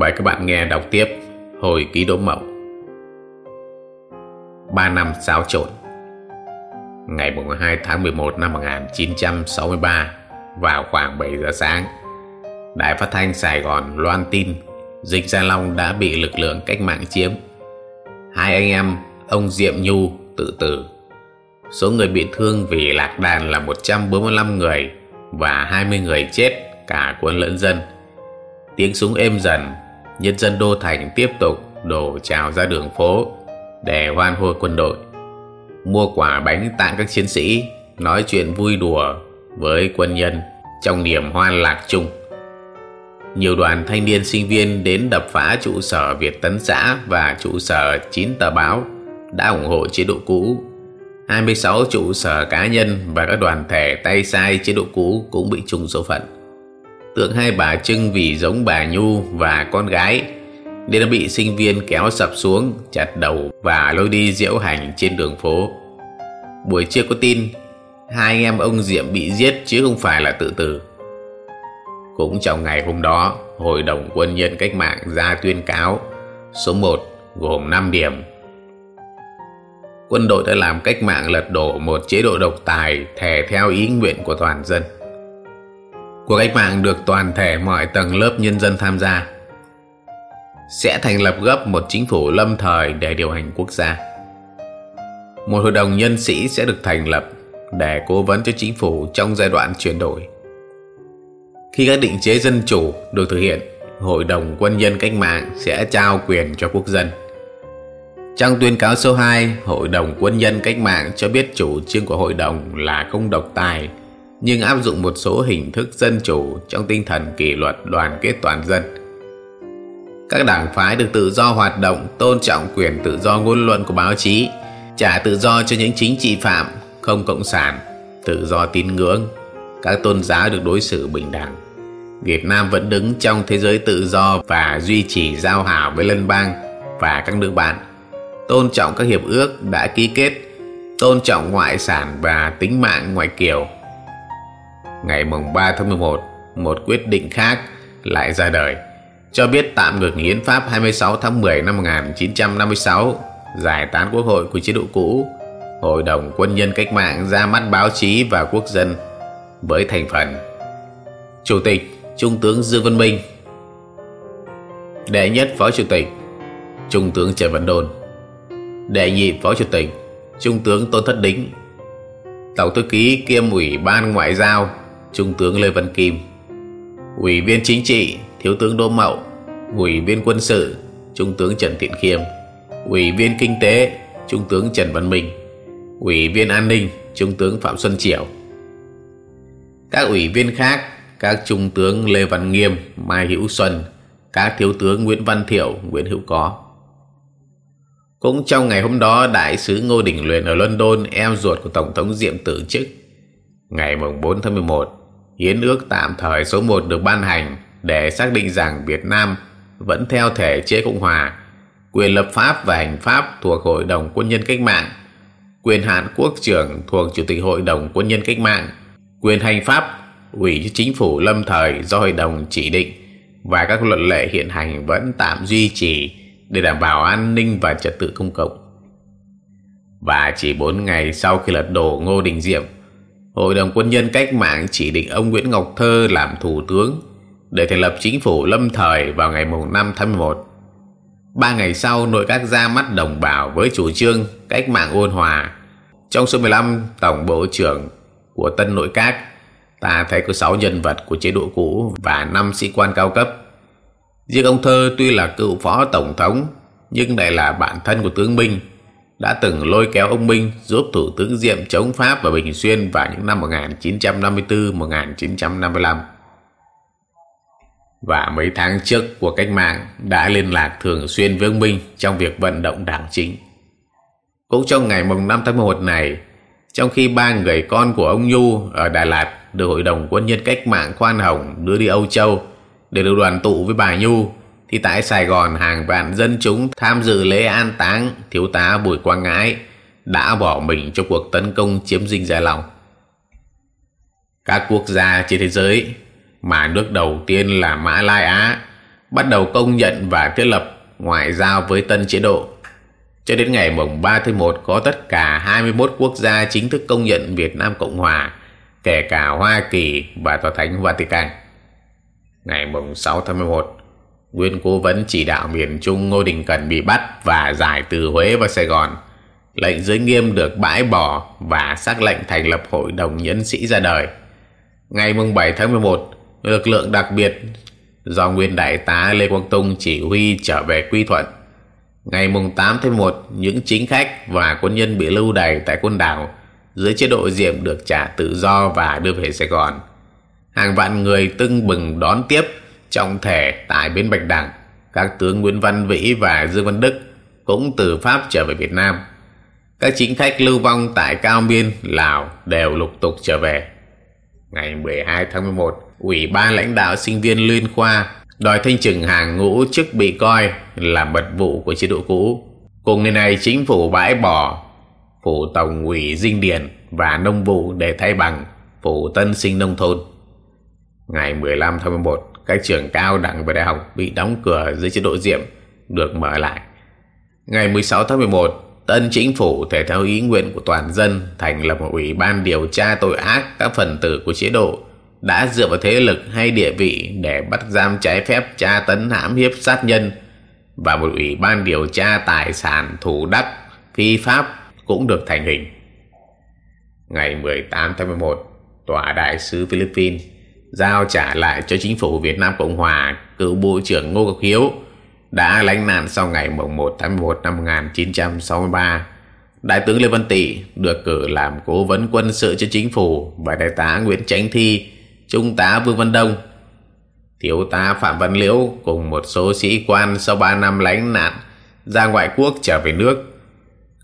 Mời các bạn nghe đọc tiếp Hồi ký đỗ mộng ba năm xáo trộn. Ngày 2 tháng 11 năm 1963 Vào khoảng 7 giờ sáng, Đài phát thanh Sài Gòn loan tin Dịch Gia Long đã bị lực lượng cách mạng chiếm. Hai anh em, Ông Diệm Nhu, tự tử. Số người bị thương vì lạc đàn là 145 người Và 20 người chết cả quân lẫn dân. Tiếng súng êm dần nhân dân đô thành tiếp tục đổ trào ra đường phố để hoan hô quân đội. Mua quả bánh tặng các chiến sĩ, nói chuyện vui đùa với quân nhân trong niềm hoan lạc chung. Nhiều đoàn thanh niên sinh viên đến đập phá trụ sở Việt Tấn xã và trụ sở 9 tờ báo đã ủng hộ chế độ cũ. 26 trụ sở cá nhân và các đoàn thể tay sai chế độ cũ cũng bị trùng số phận tượng hai bà trưng vì giống bà nhu và con gái, nên đã bị sinh viên kéo sập xuống, chặt đầu và lôi đi diễu hành trên đường phố. Buổi trưa có tin, hai anh em ông diệm bị giết chứ không phải là tự tử. Cũng trong ngày hôm đó, hội đồng quân nhân cách mạng ra tuyên cáo, số 1 gồm 5 điểm. Quân đội đã làm cách mạng lật đổ một chế độ độc tài thể theo ý nguyện của toàn dân. Cuộc cách mạng được toàn thể mọi tầng lớp nhân dân tham gia sẽ thành lập gấp một chính phủ lâm thời để điều hành quốc gia. Một hội đồng nhân sĩ sẽ được thành lập để cố vấn cho chính phủ trong giai đoạn chuyển đổi. Khi các định chế dân chủ được thực hiện, Hội đồng quân nhân cách mạng sẽ trao quyền cho quốc dân. Trong tuyên cáo số 2, Hội đồng quân nhân cách mạng cho biết chủ trương của hội đồng là không độc tài, nhưng áp dụng một số hình thức dân chủ trong tinh thần kỷ luật đoàn kết toàn dân. Các đảng phái được tự do hoạt động, tôn trọng quyền tự do ngôn luận của báo chí, trả tự do cho những chính trị phạm, không cộng sản, tự do tín ngưỡng, các tôn giáo được đối xử bình đẳng. Việt Nam vẫn đứng trong thế giới tự do và duy trì giao hảo với lân bang và các nước bạn, tôn trọng các hiệp ước đã ký kết, tôn trọng ngoại sản và tính mạng ngoại kiều ngày mùng 3 tháng 11, một quyết định khác lại ra đời, cho biết tạm ngừng hiến pháp 26 tháng 10 năm 1956, giải tán quốc hội của chế độ cũ, Hội đồng quân nhân cách mạng ra mắt báo chí và quốc dân với thành phần. Chủ tịch Trung tướng Dương Văn Minh. Đệ nhất Phó Chủ tịch Trung tướng Trần Văn Đôn. Đệ nhị Phó Chủ tịch Trung tướng Tôn Thất Đính. Tổng thư ký kiêm ủy ban ngoại giao Trung tướng Lê Văn Kim Ủy viên chính trị Thiếu tướng Đỗ Mậu Ủy viên quân sự Trung tướng Trần Thiện Khiêm Ủy viên kinh tế Trung tướng Trần Văn Minh Ủy viên an ninh Trung tướng Phạm Xuân Triểu Các ủy viên khác Các Trung tướng Lê Văn Nghiêm Mai Hữu Xuân Các Thiếu tướng Nguyễn Văn Thiệu Nguyễn Hữu Có cũng trong ngày hôm đó, Đại sứ Ngô Đình Luyện ở London, em ruột của Tổng thống Diệm tử chức. Ngày 4 tháng 11, Hiến ước tạm thời số 1 được ban hành để xác định rằng Việt Nam vẫn theo thể chế Cộng Hòa, quyền lập pháp và hành pháp thuộc Hội đồng Quân nhân Cách mạng, quyền hạn quốc trưởng thuộc Chủ tịch Hội đồng Quân nhân Cách mạng, quyền hành pháp ủy chính phủ lâm thời do Hội đồng chỉ định và các luật lệ hiện hành vẫn tạm duy trì để đảm bảo an ninh và trật tự công cộng. Và chỉ 4 ngày sau khi lật đổ Ngô Đình Diệm, Hội đồng quân nhân cách mạng chỉ định ông Nguyễn Ngọc Thơ làm thủ tướng để thành lập chính phủ lâm thời vào ngày 5 tháng 11. Ba ngày sau, nội các ra mắt đồng bào với chủ trương cách mạng ôn hòa. Trong số 15 tổng bộ trưởng của tân nội các, ta thấy có 6 nhân vật của chế độ cũ và 5 sĩ quan cao cấp. Riêng ông Thơ tuy là cựu phó tổng thống, nhưng lại là bạn thân của tướng Minh đã từng lôi kéo ông Minh giúp Thủ tướng Diệm chống Pháp và Bình Xuyên vào những năm 1954-1955. Và mấy tháng trước của cách mạng đã liên lạc thường xuyên với ông Minh trong việc vận động đảng chính. Cũng trong ngày mùng 5 tháng 11 này, trong khi ba người con của ông Nhu ở Đà Lạt được Hội đồng Quân nhân Cách mạng khoan hồng đưa đi Âu Châu để được đoàn tụ với bà Nhu thì tại Sài Gòn hàng vạn dân chúng tham dự lễ an táng thiếu tá Bùi Quang Ngãi đã bỏ mình cho cuộc tấn công chiếm dinh Gia Long. Các quốc gia trên thế giới mà nước đầu tiên là Mã Lai Á bắt đầu công nhận và thiết lập ngoại giao với tân chế độ. Cho đến ngày mùng 3 tháng 1 có tất cả 21 quốc gia chính thức công nhận Việt Nam Cộng Hòa, kể cả Hoa Kỳ và Tòa Thánh Vatican. Ngày mùng 6 tháng 11, nguyên cố vấn chỉ đạo miền Trung Ngô Đình Cần bị bắt và giải từ Huế và Sài Gòn. Lệnh giới nghiêm được bãi bỏ và xác lệnh thành lập Hội đồng Nhân sĩ ra đời. Ngày mùng 7 tháng 11, lực lượng đặc biệt do nguyên đại tá Lê Quang Tung chỉ huy trở về Quy Thuận. Ngày mùng 8 tháng 1, những chính khách và quân nhân bị lưu đày tại quân đảo dưới chế độ diệm được trả tự do và đưa về Sài Gòn. Hàng vạn người tưng bừng đón tiếp trọng thể tại bến Bạch Đằng. Các tướng Nguyễn Văn Vĩ và Dương Văn Đức cũng từ Pháp trở về Việt Nam. Các chính khách lưu vong tại Cao Miên, Lào đều lục tục trở về. Ngày 12 tháng 11, Ủy ban lãnh đạo sinh viên Liên Khoa đòi thanh trừng hàng ngũ chức bị coi là mật vụ của chế độ cũ. Cùng ngày này chính phủ bãi bỏ phủ tổng ủy dinh điền và nông vụ để thay bằng phủ tân sinh nông thôn. Ngày 15 tháng 11, các trường cao đẳng và đại học bị đóng cửa dưới chế độ diệm được mở lại. Ngày 16 tháng 11, tân chính phủ thể theo ý nguyện của toàn dân thành lập một ủy ban điều tra tội ác các phần tử của chế độ đã dựa vào thế lực hay địa vị để bắt giam trái phép tra tấn hãm hiếp sát nhân và một ủy ban điều tra tài sản thủ đắc phi pháp cũng được thành hình. Ngày 18 tháng 11, Tòa Đại sứ Philippines giao trả lại cho chính phủ Việt Nam Cộng Hòa cựu Bộ trưởng Ngô Ngọc Hiếu đã lánh nạn sau ngày 1 tháng 11 năm 1963. Đại tướng Lê Văn Tị được cử làm cố vấn quân sự cho chính phủ và đại tá Nguyễn Chánh Thi, trung tá Vương Văn Đông, thiếu tá Phạm Văn Liễu cùng một số sĩ quan sau 3 năm lánh nạn ra ngoại quốc trở về nước.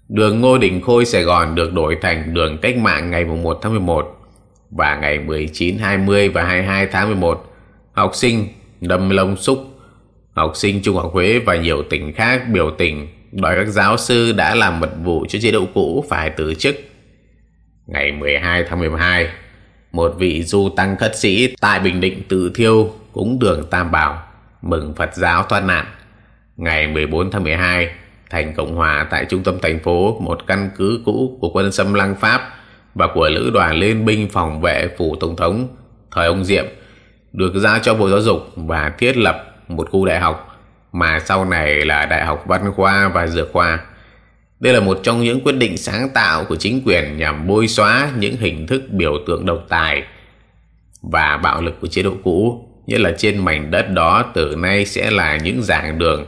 Đường Ngô Đình Khôi Sài Gòn được đổi thành đường cách mạng ngày 1 tháng 11 và ngày 19, 20 và 22 tháng 11, học sinh Đâm Lông Xúc, học sinh Trung học Huế và nhiều tỉnh khác biểu tình đòi các giáo sư đã làm mật vụ cho chế độ cũ phải từ chức. Ngày 12 tháng 12, một vị du tăng khất sĩ tại Bình Định tự thiêu cúng đường Tam Bảo, mừng Phật giáo thoát nạn. Ngày 14 tháng 12, thành Cộng Hòa tại trung tâm thành phố, một căn cứ cũ của quân xâm lăng Pháp và của lữ đoàn liên binh phòng vệ phủ tổng thống thời ông Diệm được giao cho Bộ Giáo dục và thiết lập một khu đại học mà sau này là Đại học Văn khoa và Dược khoa. Đây là một trong những quyết định sáng tạo của chính quyền nhằm bôi xóa những hình thức biểu tượng độc tài và bạo lực của chế độ cũ, nhất là trên mảnh đất đó từ nay sẽ là những giảng đường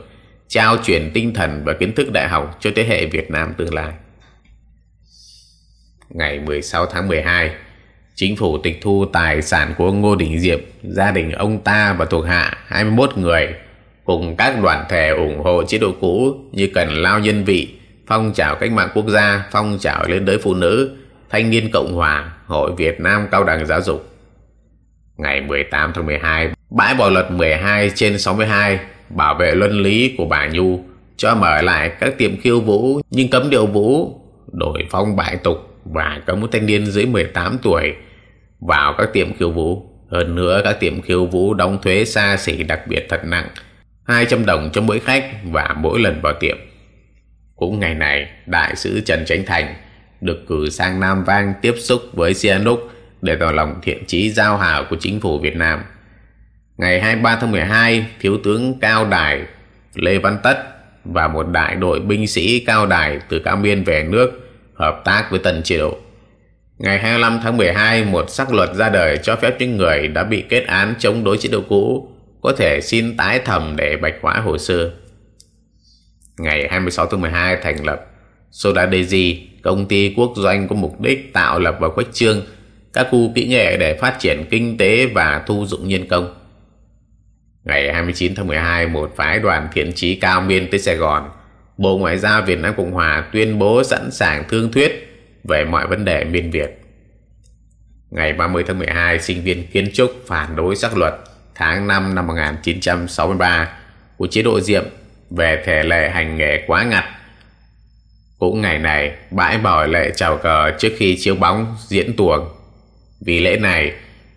trao truyền tinh thần và kiến thức đại học cho thế hệ Việt Nam tương lai ngày 16 tháng 12, chính phủ tịch thu tài sản của Ngô Đình Diệm, gia đình ông ta và thuộc hạ 21 người, cùng các đoàn thể ủng hộ chế độ cũ như Cần Lao Nhân Vị, Phong trào Cách mạng Quốc gia, Phong trào liên đới Phụ nữ, Thanh niên Cộng hòa, Hội Việt Nam Cao đẳng Giáo dục. Ngày 18 tháng 12, bãi bỏ luật 12 trên 62 bảo vệ luân lý của bà Nhu cho mở lại các tiệm khiêu vũ nhưng cấm điệu vũ, đổi phong bại tục và có một thanh niên dưới 18 tuổi vào các tiệm khiêu vũ. Hơn nữa các tiệm khiêu vũ đóng thuế xa xỉ đặc biệt thật nặng 200 đồng cho mỗi khách và mỗi lần vào tiệm. Cũng ngày này, đại sứ Trần Chánh Thành được cử sang Nam Vang tiếp xúc với Sihanouk để tỏ lòng thiện chí giao hảo của chính phủ Việt Nam. Ngày 23 tháng 12, Thiếu tướng Cao Đài Lê Văn Tất và một đại đội binh sĩ Cao Đài từ Cao Miên về nước hợp tác với tân chế độ. Ngày 25 tháng 12, một sắc luật ra đời cho phép những người đã bị kết án chống đối chế độ cũ có thể xin tái thẩm để bạch hóa hồ sơ. Ngày 26 tháng 12 thành lập Sodadeji, công ty quốc doanh có mục đích tạo lập và khuếch trương các khu kỹ nghệ để phát triển kinh tế và thu dụng nhân công. Ngày 29 tháng 12, một phái đoàn thiện trí cao miên tới Sài Gòn Bộ Ngoại giao Việt Nam Cộng Hòa tuyên bố sẵn sàng thương thuyết về mọi vấn đề miền Việt. Ngày 30 tháng 12, sinh viên kiến trúc phản đối sắc luật tháng 5 năm 1963 của chế độ Diệm về thể lệ hành nghề quá ngặt. Cũng ngày này, bãi bỏ lệ chào cờ trước khi chiếu bóng diễn tuồng. Vì lễ này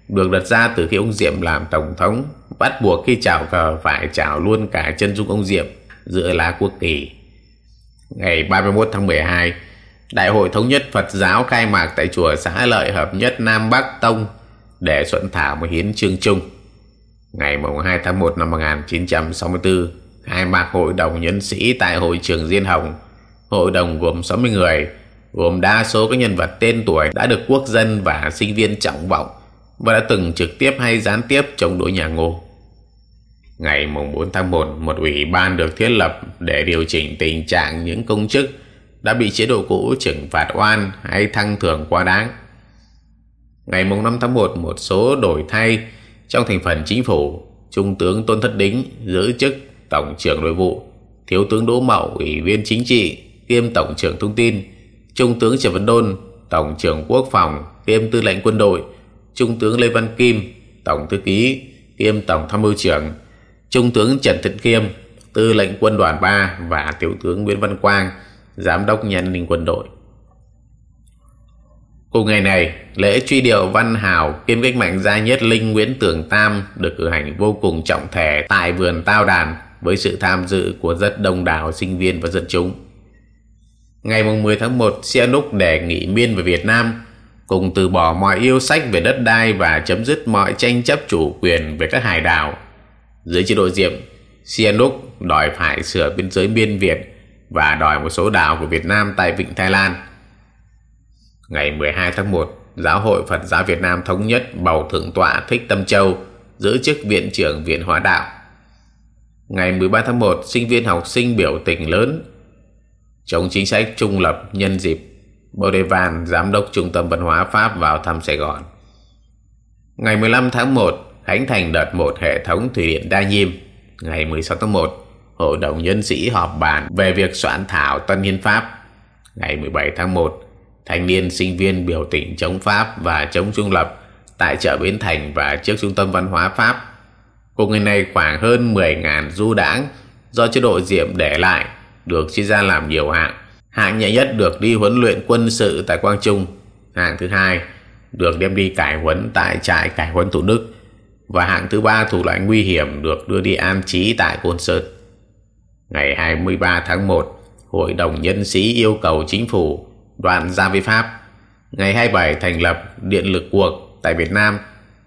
được đặt ra từ khi ông Diệm làm Tổng thống bắt buộc khi chào cờ phải chào luôn cả chân dung ông Diệm giữa lá quốc kỳ. Ngày 31 tháng 12, Đại hội Thống nhất Phật giáo khai mạc tại chùa xã Lợi Hợp Nhất Nam Bắc Tông để soạn thảo một hiến chương chung. Ngày 2 tháng 1 năm 1964, khai mạc hội đồng nhân sĩ tại hội trường Diên Hồng. Hội đồng gồm 60 người, gồm đa số các nhân vật tên tuổi đã được quốc dân và sinh viên trọng vọng và đã từng trực tiếp hay gián tiếp chống đối nhà Ngô. Ngày 4 tháng 1, một ủy ban được thiết lập để điều chỉnh tình trạng những công chức đã bị chế độ cũ trừng phạt oan hay thăng thưởng quá đáng. Ngày 5 tháng 1, một số đổi thay trong thành phần chính phủ, Trung tướng Tôn Thất Đính giữ chức Tổng trưởng Nội vụ, Thiếu tướng Đỗ Mậu, Ủy viên Chính trị, kiêm Tổng trưởng Thông tin, Trung tướng Trần Văn Đôn, Tổng trưởng Quốc phòng, kiêm Tư lệnh Quân đội, Trung tướng Lê Văn Kim, Tổng thư ký, kiêm Tổng tham mưu trưởng, Trung tướng Trần Thịnh Kiêm, Tư lệnh Quân đoàn 3 và Tiểu tướng Nguyễn Văn Quang, Giám đốc Nhà ninh quân đội. Cùng ngày này, lễ truy điệu Văn Hào kiêm cách mạng gia nhất Linh Nguyễn Tường Tam được cử hành vô cùng trọng thể tại vườn Tao Đàn với sự tham dự của rất đông đảo sinh viên và dân chúng. Ngày 10 tháng 1, Sihanouk đề nghị miên về Việt Nam cùng từ bỏ mọi yêu sách về đất đai và chấm dứt mọi tranh chấp chủ quyền về các hải đảo. Dưới chế độ Diệm, Sihanouk đòi phải sửa biên giới biên Việt và đòi một số đảo của Việt Nam tại Vịnh Thái Lan. Ngày 12 tháng 1, Giáo hội Phật giáo Việt Nam Thống nhất bầu Thượng tọa Thích Tâm Châu giữ chức Viện trưởng Viện Hóa Đạo. Ngày 13 tháng 1, sinh viên học sinh biểu tình lớn chống chính sách trung lập nhân dịp Bodevan, Giám đốc Trung tâm Văn hóa Pháp vào thăm Sài Gòn. Ngày 15 tháng 1, khánh thành đợt một hệ thống thủy điện Đa Nhiêm. Ngày 16 tháng 1, Hội đồng nhân sĩ họp bàn về việc soạn thảo tân hiến pháp. Ngày 17 tháng 1, thanh niên sinh viên biểu tình chống Pháp và chống trung lập tại chợ Bến Thành và trước Trung tâm Văn hóa Pháp. Cùng ngày này khoảng hơn 10.000 du đảng do chế độ Diệm để lại được chia ra làm nhiều hạng. Hạng nhẹ nhất được đi huấn luyện quân sự tại Quang Trung. Hạng thứ hai được đem đi cải huấn tại trại cải huấn Thủ Đức. Và hạng thứ ba thuộc loại nguy hiểm được đưa đi an trí tại Côn Sơn. Ngày 23 tháng 1, Hội đồng Nhân sĩ yêu cầu chính phủ đoạn ra với Pháp. Ngày 27 thành lập Điện lực cuộc tại Việt Nam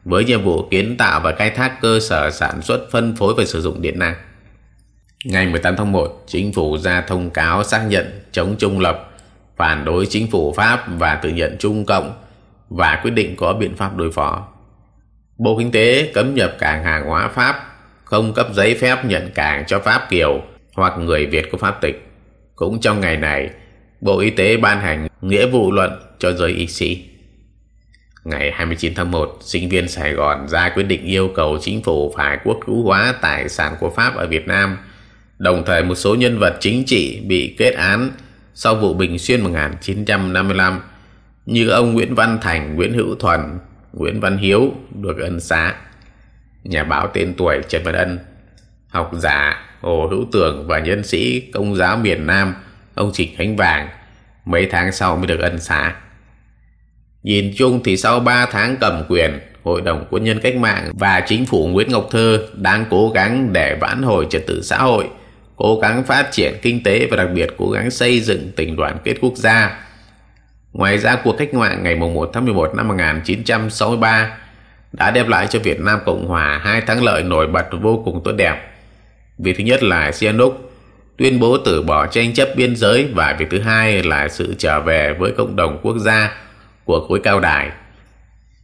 với nhiệm vụ kiến tạo và khai thác cơ sở sản xuất phân phối và sử dụng điện năng. Ngày 18 tháng 1, chính phủ ra thông cáo xác nhận chống trung lập, phản đối chính phủ Pháp và tự nhận Trung Cộng và quyết định có biện pháp đối phó. Bộ Kinh tế cấm nhập cảng hàng hóa Pháp, không cấp giấy phép nhận cảng cho Pháp Kiều hoặc người Việt có Pháp tịch. Cũng trong ngày này, Bộ Y tế ban hành nghĩa vụ luận cho giới y sĩ. Ngày 29 tháng 1, sinh viên Sài Gòn ra quyết định yêu cầu chính phủ phải quốc hữu hóa tài sản của Pháp ở Việt Nam – Đồng thời một số nhân vật chính trị bị kết án sau vụ Bình Xuyên 1955 như ông Nguyễn Văn Thành, Nguyễn Hữu Thuần, Nguyễn Văn Hiếu được ân xá. Nhà báo tên tuổi Trần Văn Ân, học giả Hồ Hữu Tường và nhân sĩ công giáo miền Nam ông Trịnh Khánh Vàng mấy tháng sau mới được ân xá. Nhìn chung thì sau 3 tháng cầm quyền, Hội đồng Quân nhân Cách mạng và Chính phủ Nguyễn Ngọc Thơ đang cố gắng để vãn hồi trật tự xã hội cố gắng phát triển kinh tế và đặc biệt cố gắng xây dựng tình đoàn kết quốc gia. Ngoài ra, cuộc cách mạng ngày 1 tháng 11 năm 1963 đã đem lại cho Việt Nam Cộng Hòa hai thắng lợi nổi bật vô cùng tốt đẹp. Việc thứ nhất là Sihanouk tuyên bố từ bỏ tranh chấp biên giới và việc thứ hai là sự trở về với cộng đồng quốc gia của khối cao đài.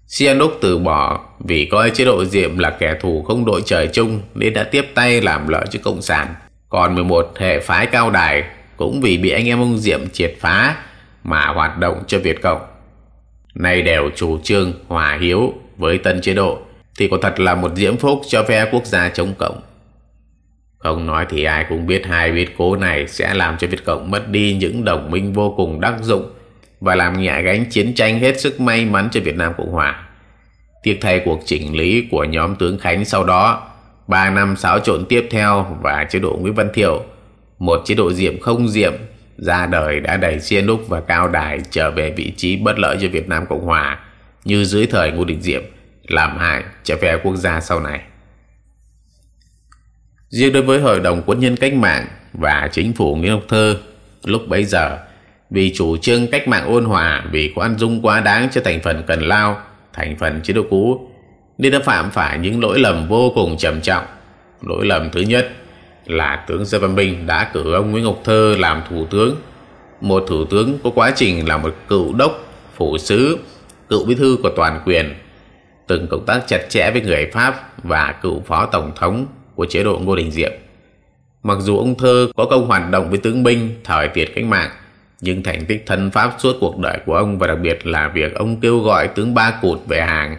Sihanouk từ bỏ vì coi chế độ Diệm là kẻ thù không đội trời chung nên đã tiếp tay làm lợi cho Cộng sản còn 11 hệ phái cao đài cũng vì bị anh em ông Diệm triệt phá mà hoạt động cho Việt Cộng. Nay đều chủ trương hòa hiếu với tân chế độ thì có thật là một diễm phúc cho phe quốc gia chống Cộng. Không nói thì ai cũng biết hai biến cố này sẽ làm cho Việt Cộng mất đi những đồng minh vô cùng đắc dụng và làm nhẹ gánh chiến tranh hết sức may mắn cho Việt Nam Cộng Hòa. Tiếc thay cuộc chỉnh lý của nhóm tướng Khánh sau đó ba năm xáo trộn tiếp theo và chế độ Nguyễn Văn Thiệu, một chế độ diệm không diệm ra đời đã đẩy Sihanouk và Cao Đài trở về vị trí bất lợi cho Việt Nam Cộng Hòa như dưới thời Ngô Đình Diệm làm hại cho phe quốc gia sau này. Riêng đối với Hội đồng Quân nhân Cách mạng và Chính phủ Nguyễn Ngọc Thơ lúc bấy giờ, vì chủ trương cách mạng ôn hòa, vì khoan dung quá đáng cho thành phần cần lao, thành phần chế độ cũ, nên đã phạm phải những lỗi lầm vô cùng trầm trọng. Lỗi lầm thứ nhất là tướng Lê Văn Minh đã cử ông Nguyễn Ngọc Thơ làm thủ tướng. Một thủ tướng có quá trình là một cựu đốc, phủ sứ, cựu bí thư của toàn quyền, từng công tác chặt chẽ với người Pháp và cựu phó tổng thống của chế độ Ngô Đình Diệm. Mặc dù ông Thơ có công hoạt động với tướng binh thời tiệt cách mạng, nhưng thành tích thân pháp suốt cuộc đời của ông và đặc biệt là việc ông kêu gọi tướng Ba Cụt về hàng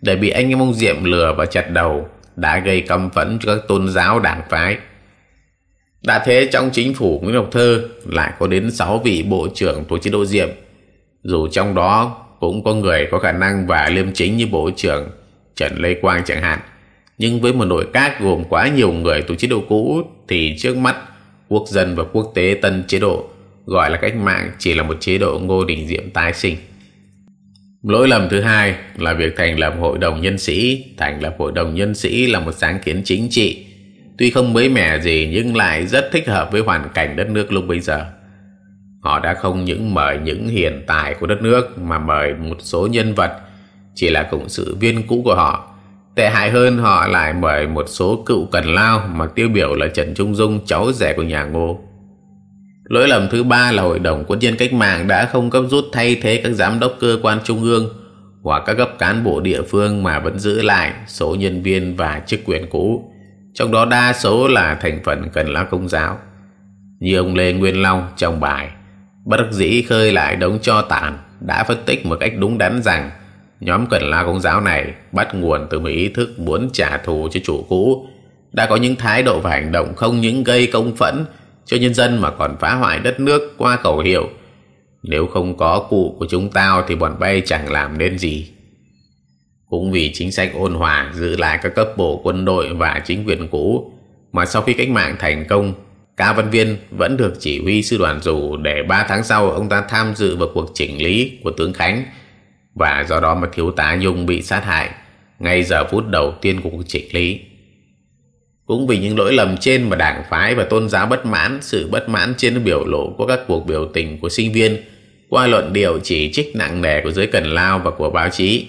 để bị anh em ông Diệm lừa và chặt đầu đã gây căm phẫn cho các tôn giáo đảng phái. Đã thế trong chính phủ Nguyễn Ngọc Thơ lại có đến 6 vị bộ trưởng thuộc chế độ Diệm, dù trong đó cũng có người có khả năng và liêm chính như bộ trưởng Trần Lê Quang chẳng hạn. Nhưng với một nội các gồm quá nhiều người thuộc chế độ cũ thì trước mắt quốc dân và quốc tế tân chế độ gọi là cách mạng chỉ là một chế độ ngô đình diệm tái sinh. Lỗi lầm thứ hai là việc thành lập hội đồng nhân sĩ. Thành lập hội đồng nhân sĩ là một sáng kiến chính trị, tuy không mới mẻ gì nhưng lại rất thích hợp với hoàn cảnh đất nước lúc bây giờ. Họ đã không những mời những hiền tài của đất nước mà mời một số nhân vật chỉ là cộng sự viên cũ của họ. Tệ hại hơn họ lại mời một số cựu cần lao mà tiêu biểu là Trần Trung Dung cháu rể của nhà Ngô. Lỗi lầm thứ ba là Hội đồng Quân nhân Cách mạng đã không cấp rút thay thế các giám đốc cơ quan trung ương hoặc các cấp cán bộ địa phương mà vẫn giữ lại số nhân viên và chức quyền cũ, trong đó đa số là thành phần cần lá công giáo. Như ông Lê Nguyên Long trong bài, bất đắc dĩ khơi lại đống cho tàn đã phân tích một cách đúng đắn rằng, nhóm cần la công giáo này bắt nguồn từ một ý thức muốn trả thù cho chủ cũ, đã có những thái độ và hành động không những gây công phẫn cho nhân dân mà còn phá hoại đất nước qua khẩu hiệu nếu không có cụ của chúng tao thì bọn bay chẳng làm nên gì cũng vì chính sách ôn hòa giữ lại các cấp bộ quân đội và chính quyền cũ mà sau khi cách mạng thành công Cao Văn Viên vẫn được chỉ huy sư đoàn dù để 3 tháng sau ông ta tham dự vào cuộc chỉnh lý của tướng Khánh và do đó mà thiếu tá Nhung bị sát hại ngay giờ phút đầu tiên của cuộc chỉnh lý. Cũng vì những lỗi lầm trên mà đảng phái và tôn giáo bất mãn, sự bất mãn trên biểu lộ của các cuộc biểu tình của sinh viên, qua luận điệu chỉ trích nặng nề của giới cần lao và của báo chí,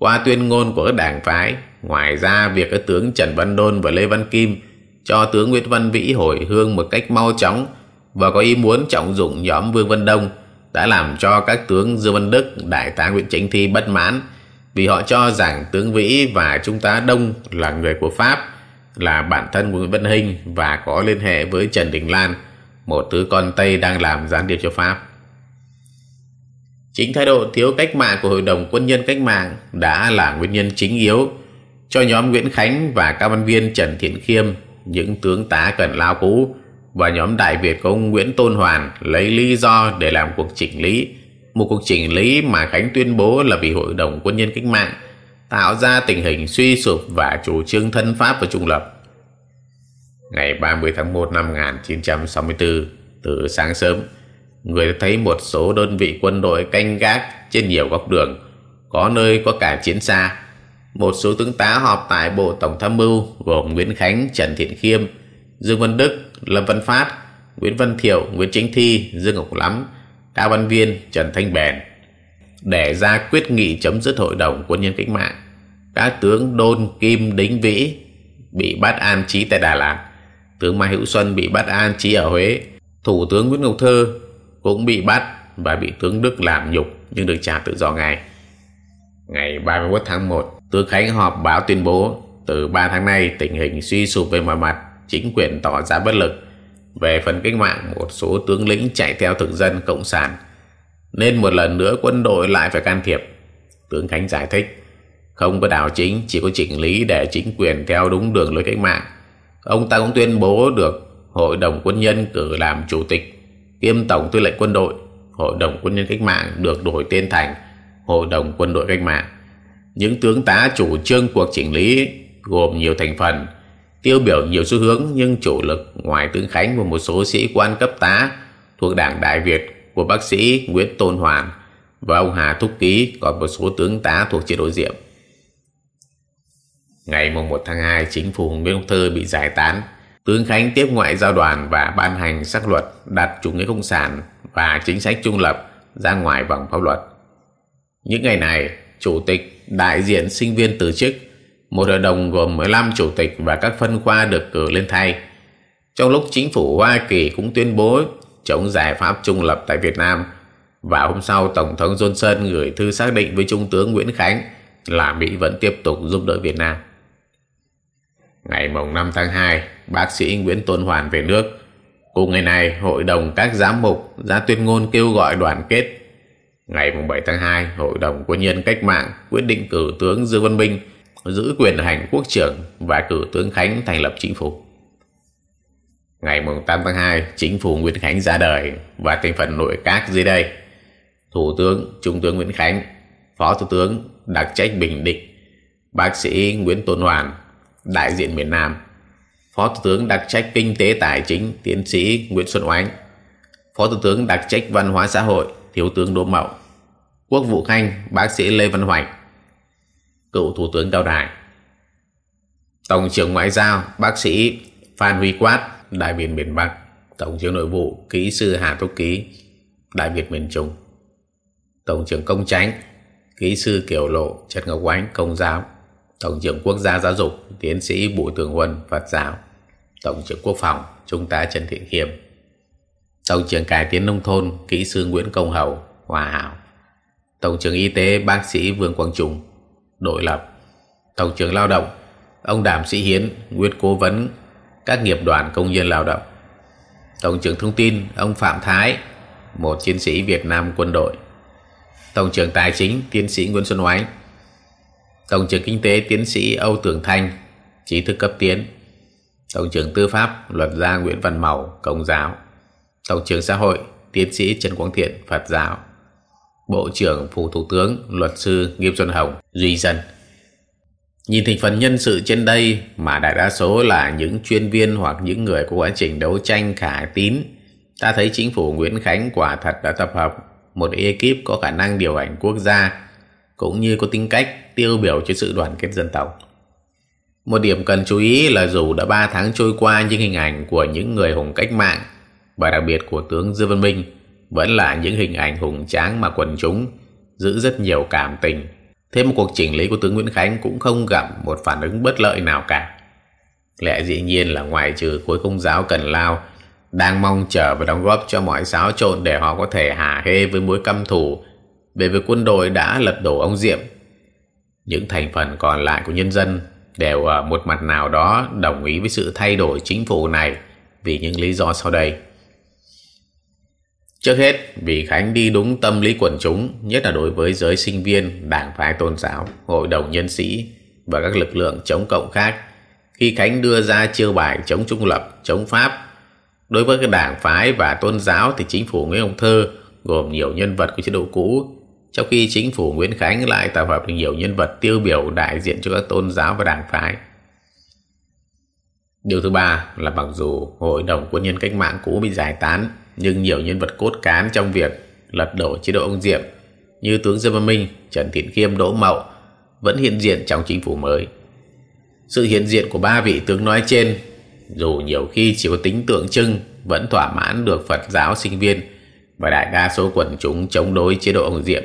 qua tuyên ngôn của các đảng phái. Ngoài ra, việc các tướng Trần Văn Đôn và Lê Văn Kim cho tướng Nguyễn Văn Vĩ hồi hương một cách mau chóng và có ý muốn trọng dụng nhóm Vương Văn Đông đã làm cho các tướng Dương Văn Đức, Đại tá Nguyễn Chánh Thi bất mãn vì họ cho rằng tướng Vĩ và Trung tá Đông là người của Pháp là bản thân của Nguyễn Văn Hinh và có liên hệ với Trần Đình Lan, một thứ con Tây đang làm gián điệp cho Pháp. Chính thái độ thiếu cách mạng của Hội đồng Quân nhân Cách mạng đã là nguyên nhân chính yếu cho nhóm Nguyễn Khánh và các văn viên Trần Thiện Khiêm, những tướng tá cần lao cũ và nhóm Đại Việt của ông Nguyễn Tôn Hoàn lấy lý do để làm cuộc chỉnh lý, một cuộc chỉnh lý mà Khánh tuyên bố là vì Hội đồng Quân nhân Cách mạng tạo ra tình hình suy sụp và chủ trương thân pháp và trung lập. Ngày 30 tháng 1 năm 1964, từ sáng sớm, người thấy một số đơn vị quân đội canh gác trên nhiều góc đường, có nơi có cả chiến xa. Một số tướng tá họp tại Bộ Tổng tham mưu gồm Nguyễn Khánh, Trần Thiện Khiêm, Dương Văn Đức, Lâm Văn Phát, Nguyễn Văn Thiệu, Nguyễn Chính Thi, Dương Ngọc Lắm, Cao Văn Viên, Trần Thanh Bèn để ra quyết nghị chấm dứt hội đồng quân nhân cách mạng. Các tướng Đôn, Kim, Đính Vĩ bị bắt an trí tại Đà Lạt. Tướng Mai Hữu Xuân bị bắt an trí ở Huế. Thủ tướng Nguyễn Ngọc Thơ cũng bị bắt và bị tướng Đức làm nhục nhưng được trả tự do ngay. Ngày 31 tháng 1, tướng Khánh họp báo tuyên bố từ 3 tháng nay tình hình suy sụp về mọi mặt, chính quyền tỏ ra bất lực. Về phần cách mạng, một số tướng lĩnh chạy theo thực dân cộng sản nên một lần nữa quân đội lại phải can thiệp. Tướng Khánh giải thích, không có đảo chính, chỉ có chỉnh lý để chính quyền theo đúng đường lối cách mạng. Ông ta cũng tuyên bố được Hội đồng quân nhân cử làm chủ tịch, kiêm tổng tư lệnh quân đội. Hội đồng quân nhân cách mạng được đổi tên thành Hội đồng quân đội cách mạng. Những tướng tá chủ trương cuộc chỉnh lý gồm nhiều thành phần, tiêu biểu nhiều xu hướng nhưng chủ lực ngoài tướng Khánh và một số sĩ quan cấp tá thuộc Đảng Đại Việt của bác sĩ Nguyễn Tôn Hoàn và ông Hà Thúc Ký còn một số tướng tá thuộc chế độ Diệm. Ngày 1 tháng 2, chính phủ Nguyễn Ngọc Thơ bị giải tán tướng Khánh tiếp ngoại giao đoàn và ban hành sắc luật đặt chủ nghĩa cộng sản và chính sách trung lập ra ngoài vòng pháp luật. Những ngày này, chủ tịch đại diện sinh viên từ chức, một hội đồng gồm 15 chủ tịch và các phân khoa được cử lên thay. Trong lúc chính phủ Hoa Kỳ cũng tuyên bố chống giải pháp trung lập tại Việt Nam, và hôm sau Tổng thống Johnson gửi thư xác định với Trung tướng Nguyễn Khánh là Mỹ vẫn tiếp tục giúp đỡ Việt Nam. Ngày mùng 5 tháng 2, bác sĩ Nguyễn Tôn Hoàn về nước. Cùng ngày này, Hội đồng các giám mục ra tuyên ngôn kêu gọi đoàn kết. Ngày 7 tháng 2, Hội đồng quân nhân cách mạng quyết định cử tướng Dương Văn Minh giữ quyền hành quốc trưởng và cử tướng Khánh thành lập chính phủ. Ngày 8 tháng 2, chính phủ Nguyễn Khánh ra đời và thành phần nội các dưới đây. Thủ tướng Trung tướng Nguyễn Khánh, Phó Thủ tướng đặc trách Bình Định, Bác sĩ Nguyễn Tôn Hoàn, đại diện miền Nam, Phó Thủ tướng đặc trách Kinh tế Tài chính Tiến sĩ Nguyễn Xuân Oánh, Phó Thủ tướng đặc trách Văn hóa xã hội Thiếu tướng Đỗ Mậu, Quốc vụ Khanh Bác sĩ Lê Văn Hoành, cựu Thủ tướng Cao Đài, Tổng trưởng Ngoại giao Bác sĩ Phan Huy Quát, Đại biện miền Bắc, Tổng trưởng Nội vụ Kỹ sư Hà Thúc Ký, Đại biệt miền Trung, Tổng trưởng Công Tránh, Kỹ sư Kiều Lộ Trần Ngọc Oánh Công giáo, Tổng trưởng Quốc gia Giáo dục Tiến sĩ Bùi Tường Huân Phật giáo, Tổng trưởng Quốc phòng Trung tá Trần Thị Khiêm, Tổng trưởng Cải tiến Nông thôn Kỹ sư Nguyễn Công Hầu Hòa Hảo, Tổng trưởng Y tế Bác sĩ Vương Quang Trung, Đội lập, Tổng trưởng Lao động ông Đàm Sĩ Hiến, Nguyên Cố vấn các nghiệp đoàn công nhân lao động, Tổng trưởng Thông tin ông Phạm Thái, một chiến sĩ Việt Nam quân đội, Tổng trưởng Tài chính Tiến sĩ Nguyễn Xuân Oánh, Tổng trưởng Kinh tế Tiến sĩ Âu Tường Thanh, trí thức cấp tiến, Tổng trưởng Tư pháp Luật gia Nguyễn Văn Màu, Công giáo, Tổng trưởng Xã hội Tiến sĩ Trần Quang Thiện, Phật giáo, Bộ trưởng Phủ Thủ tướng Luật sư Nghiêm Xuân Hồng, Duy Dân. Nhìn thành phần nhân sự trên đây mà đại đa số là những chuyên viên hoặc những người có quá trình đấu tranh khả tín, ta thấy chính phủ Nguyễn Khánh quả thật đã tập hợp một ekip có khả năng điều hành quốc gia cũng như có tính cách tiêu biểu cho sự đoàn kết dân tộc. Một điểm cần chú ý là dù đã 3 tháng trôi qua, nhưng hình ảnh của những người hùng cách mạng và đặc biệt của tướng Dương Văn Minh vẫn là những hình ảnh hùng tráng mà quần chúng giữ rất nhiều cảm tình. Thêm một cuộc chỉnh lý của tướng Nguyễn Khánh cũng không gặp một phản ứng bất lợi nào cả. Lẽ dĩ nhiên là ngoài trừ khối công giáo cần lao đang mong chờ và đóng góp cho mọi xáo trộn để họ có thể hả hê với mối căm thù về việc quân đội đã lật đổ ông Diệm. Những thành phần còn lại của nhân dân đều ở một mặt nào đó đồng ý với sự thay đổi chính phủ này vì những lý do sau đây. Trước hết, vì Khánh đi đúng tâm lý quần chúng, nhất là đối với giới sinh viên, đảng phái tôn giáo, hội đồng nhân sĩ và các lực lượng chống cộng khác, khi Khánh đưa ra chiêu bài chống trung lập, chống Pháp, đối với các đảng phái và tôn giáo thì chính phủ Nguyễn Hồng Thơ gồm nhiều nhân vật của chế độ cũ trong khi chính phủ Nguyễn Khánh lại tập hợp được nhiều nhân vật tiêu biểu đại diện cho các tôn giáo và đảng phái. Điều thứ ba là mặc dù Hội đồng quân nhân cách mạng cũ bị giải tán, nhưng nhiều nhân vật cốt cán trong việc lật đổ chế độ ông Diệm như tướng Dương Văn Minh, Trần Thiện Khiêm, Đỗ Mậu vẫn hiện diện trong chính phủ mới. Sự hiện diện của ba vị tướng nói trên, dù nhiều khi chỉ có tính tượng trưng, vẫn thỏa mãn được Phật giáo sinh viên và đại đa số quần chúng chống đối chế độ ông Diệm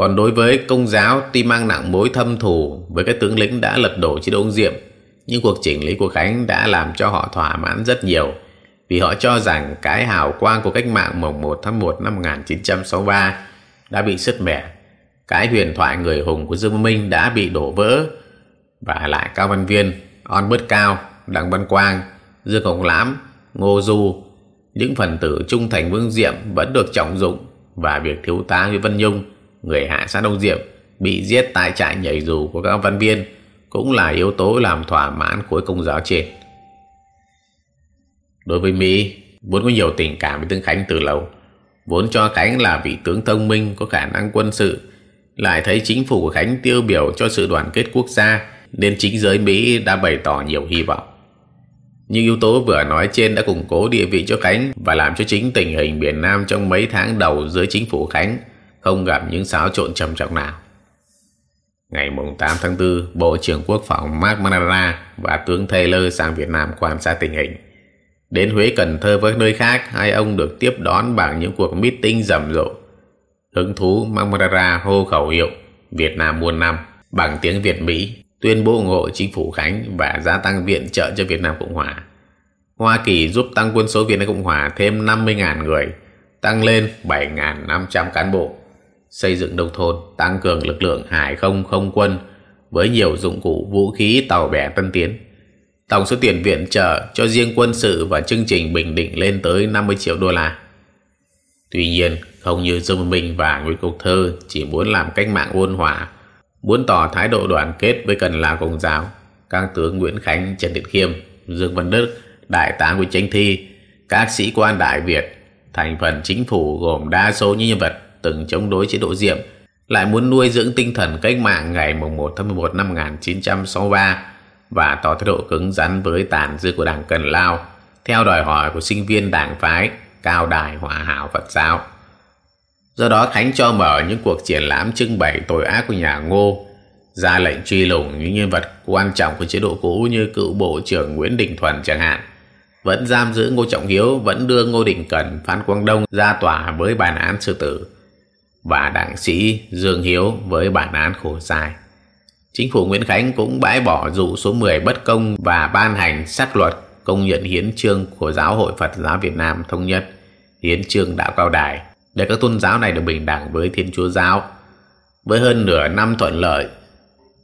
còn đối với công giáo tuy mang nặng mối thâm thù với các tướng lĩnh đã lật đổ chế độ ông Diệm, nhưng cuộc chỉnh lý của Khánh đã làm cho họ thỏa mãn rất nhiều vì họ cho rằng cái hào quang của cách mạng mùng 1 tháng 1 năm 1963 đã bị sứt mẻ. Cái huyền thoại người hùng của Dương Minh đã bị đổ vỡ và lại Cao Văn Viên, On Bớt Cao, Đặng Văn Quang, Dương Hồng Lãm, Ngô Du, những phần tử trung thành Vương Diệm vẫn được trọng dụng và việc thiếu tá Nguyễn Văn Nhung người hạ sát ông Diệm bị giết tại trại nhảy dù của các văn viên cũng là yếu tố làm thỏa mãn khối công giáo trên. Đối với Mỹ, vốn có nhiều tình cảm với tướng Khánh từ lâu, vốn cho Khánh là vị tướng thông minh có khả năng quân sự, lại thấy chính phủ của Khánh tiêu biểu cho sự đoàn kết quốc gia nên chính giới Mỹ đã bày tỏ nhiều hy vọng. Những yếu tố vừa nói trên đã củng cố địa vị cho Khánh và làm cho chính tình hình miền Nam trong mấy tháng đầu dưới chính phủ Khánh không gặp những xáo trộn trầm trọng nào. Ngày 8 tháng 4, Bộ trưởng Quốc phòng Mark Manara và tướng Taylor sang Việt Nam quan sát tình hình. Đến Huế Cần Thơ với nơi khác, hai ông được tiếp đón bằng những cuộc meeting rầm rộ. Hứng thú Mark Manara hô khẩu hiệu Việt Nam muôn năm bằng tiếng Việt Mỹ, tuyên bố ủng hộ chính phủ Khánh và gia tăng viện trợ cho Việt Nam Cộng Hòa. Hoa Kỳ giúp tăng quân số Việt Nam Cộng Hòa thêm 50.000 người, tăng lên 7.500 cán bộ xây dựng nông thôn, tăng cường lực lượng hải không không quân với nhiều dụng cụ vũ khí tàu bè tân tiến. Tổng số tiền viện trợ cho riêng quân sự và chương trình bình định lên tới 50 triệu đô la. Tuy nhiên, không như Dương Minh và Nguyễn Cục Thơ chỉ muốn làm cách mạng ôn hòa, muốn tỏ thái độ đoàn kết với cần là công giáo. Các tướng Nguyễn Khánh, Trần Điện Khiêm, Dương Văn Đức, Đại tá Nguyễn Chánh Thi, các sĩ quan Đại Việt, thành phần chính phủ gồm đa số những nhân vật từng chống đối chế độ Diệm, lại muốn nuôi dưỡng tinh thần cách mạng ngày 1 tháng 11 năm 1963 và tỏ thái độ cứng rắn với tàn dư của Đảng Cần Lao, theo đòi hỏi của sinh viên đảng phái Cao Đài Hòa Hảo Phật giáo. Do đó Khánh cho mở những cuộc triển lãm trưng bày tội ác của nhà Ngô, ra lệnh truy lùng những nhân vật quan trọng của chế độ cũ như cựu Bộ trưởng Nguyễn Đình Thuần chẳng hạn. Vẫn giam giữ Ngô Trọng Hiếu, vẫn đưa Ngô Đình Cần Phan Quang Đông ra tòa với bản án sư tử và đảng sĩ Dương Hiếu với bản án khổ dài. Chính phủ Nguyễn Khánh cũng bãi bỏ dụ số 10 bất công và ban hành sắc luật công nhận hiến trương của Giáo hội Phật giáo Việt Nam thống nhất, hiến trương đạo cao đài để các tôn giáo này được bình đẳng với Thiên Chúa giáo. Với hơn nửa năm thuận lợi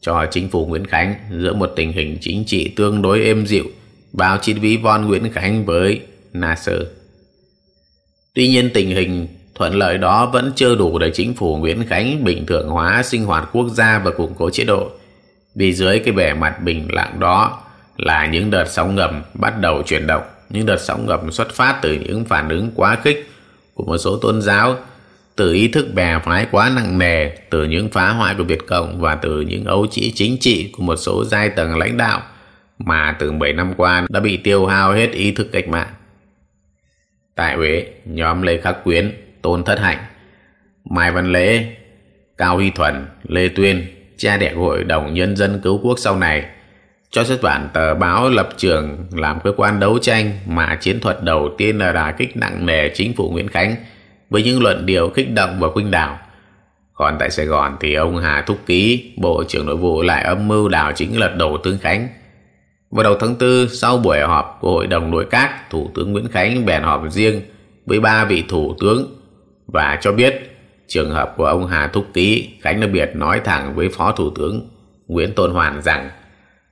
cho chính phủ Nguyễn Khánh giữa một tình hình chính trị tương đối êm dịu, báo chí ví von Nguyễn Khánh với Nasser. Tuy nhiên tình hình thuận lợi đó vẫn chưa đủ để chính phủ Nguyễn Khánh bình thường hóa sinh hoạt quốc gia và củng cố chế độ. Vì dưới cái vẻ mặt bình lặng đó là những đợt sóng ngầm bắt đầu chuyển động, những đợt sóng ngầm xuất phát từ những phản ứng quá khích của một số tôn giáo, từ ý thức bè phái quá nặng nề, từ những phá hoại của Việt Cộng và từ những ấu trĩ chính trị của một số giai tầng lãnh đạo mà từ 7 năm qua đã bị tiêu hao hết ý thức cách mạng. Tại Huế, nhóm Lê Khắc Quyến Tôn Thất Hạnh, Mai Văn Lễ, Cao Huy Thuần, Lê Tuyên, cha đẻ Hội đồng Nhân dân Cứu Quốc sau này, cho xuất bản tờ báo lập trường làm cơ quan đấu tranh mà chiến thuật đầu tiên là đà kích nặng nề chính phủ Nguyễn Khánh với những luận điệu kích động và khuynh đảo. Còn tại Sài Gòn thì ông Hà Thúc Ký, Bộ trưởng Nội vụ lại âm mưu đảo chính lật đổ Tướng Khánh. Vào đầu tháng 4, sau buổi họp của Hội đồng nội các, Thủ tướng Nguyễn Khánh bèn họp riêng với ba vị thủ tướng và cho biết trường hợp của ông Hà Thúc Ký, Khánh đặc biệt nói thẳng với Phó Thủ tướng Nguyễn Tôn Hoàn rằng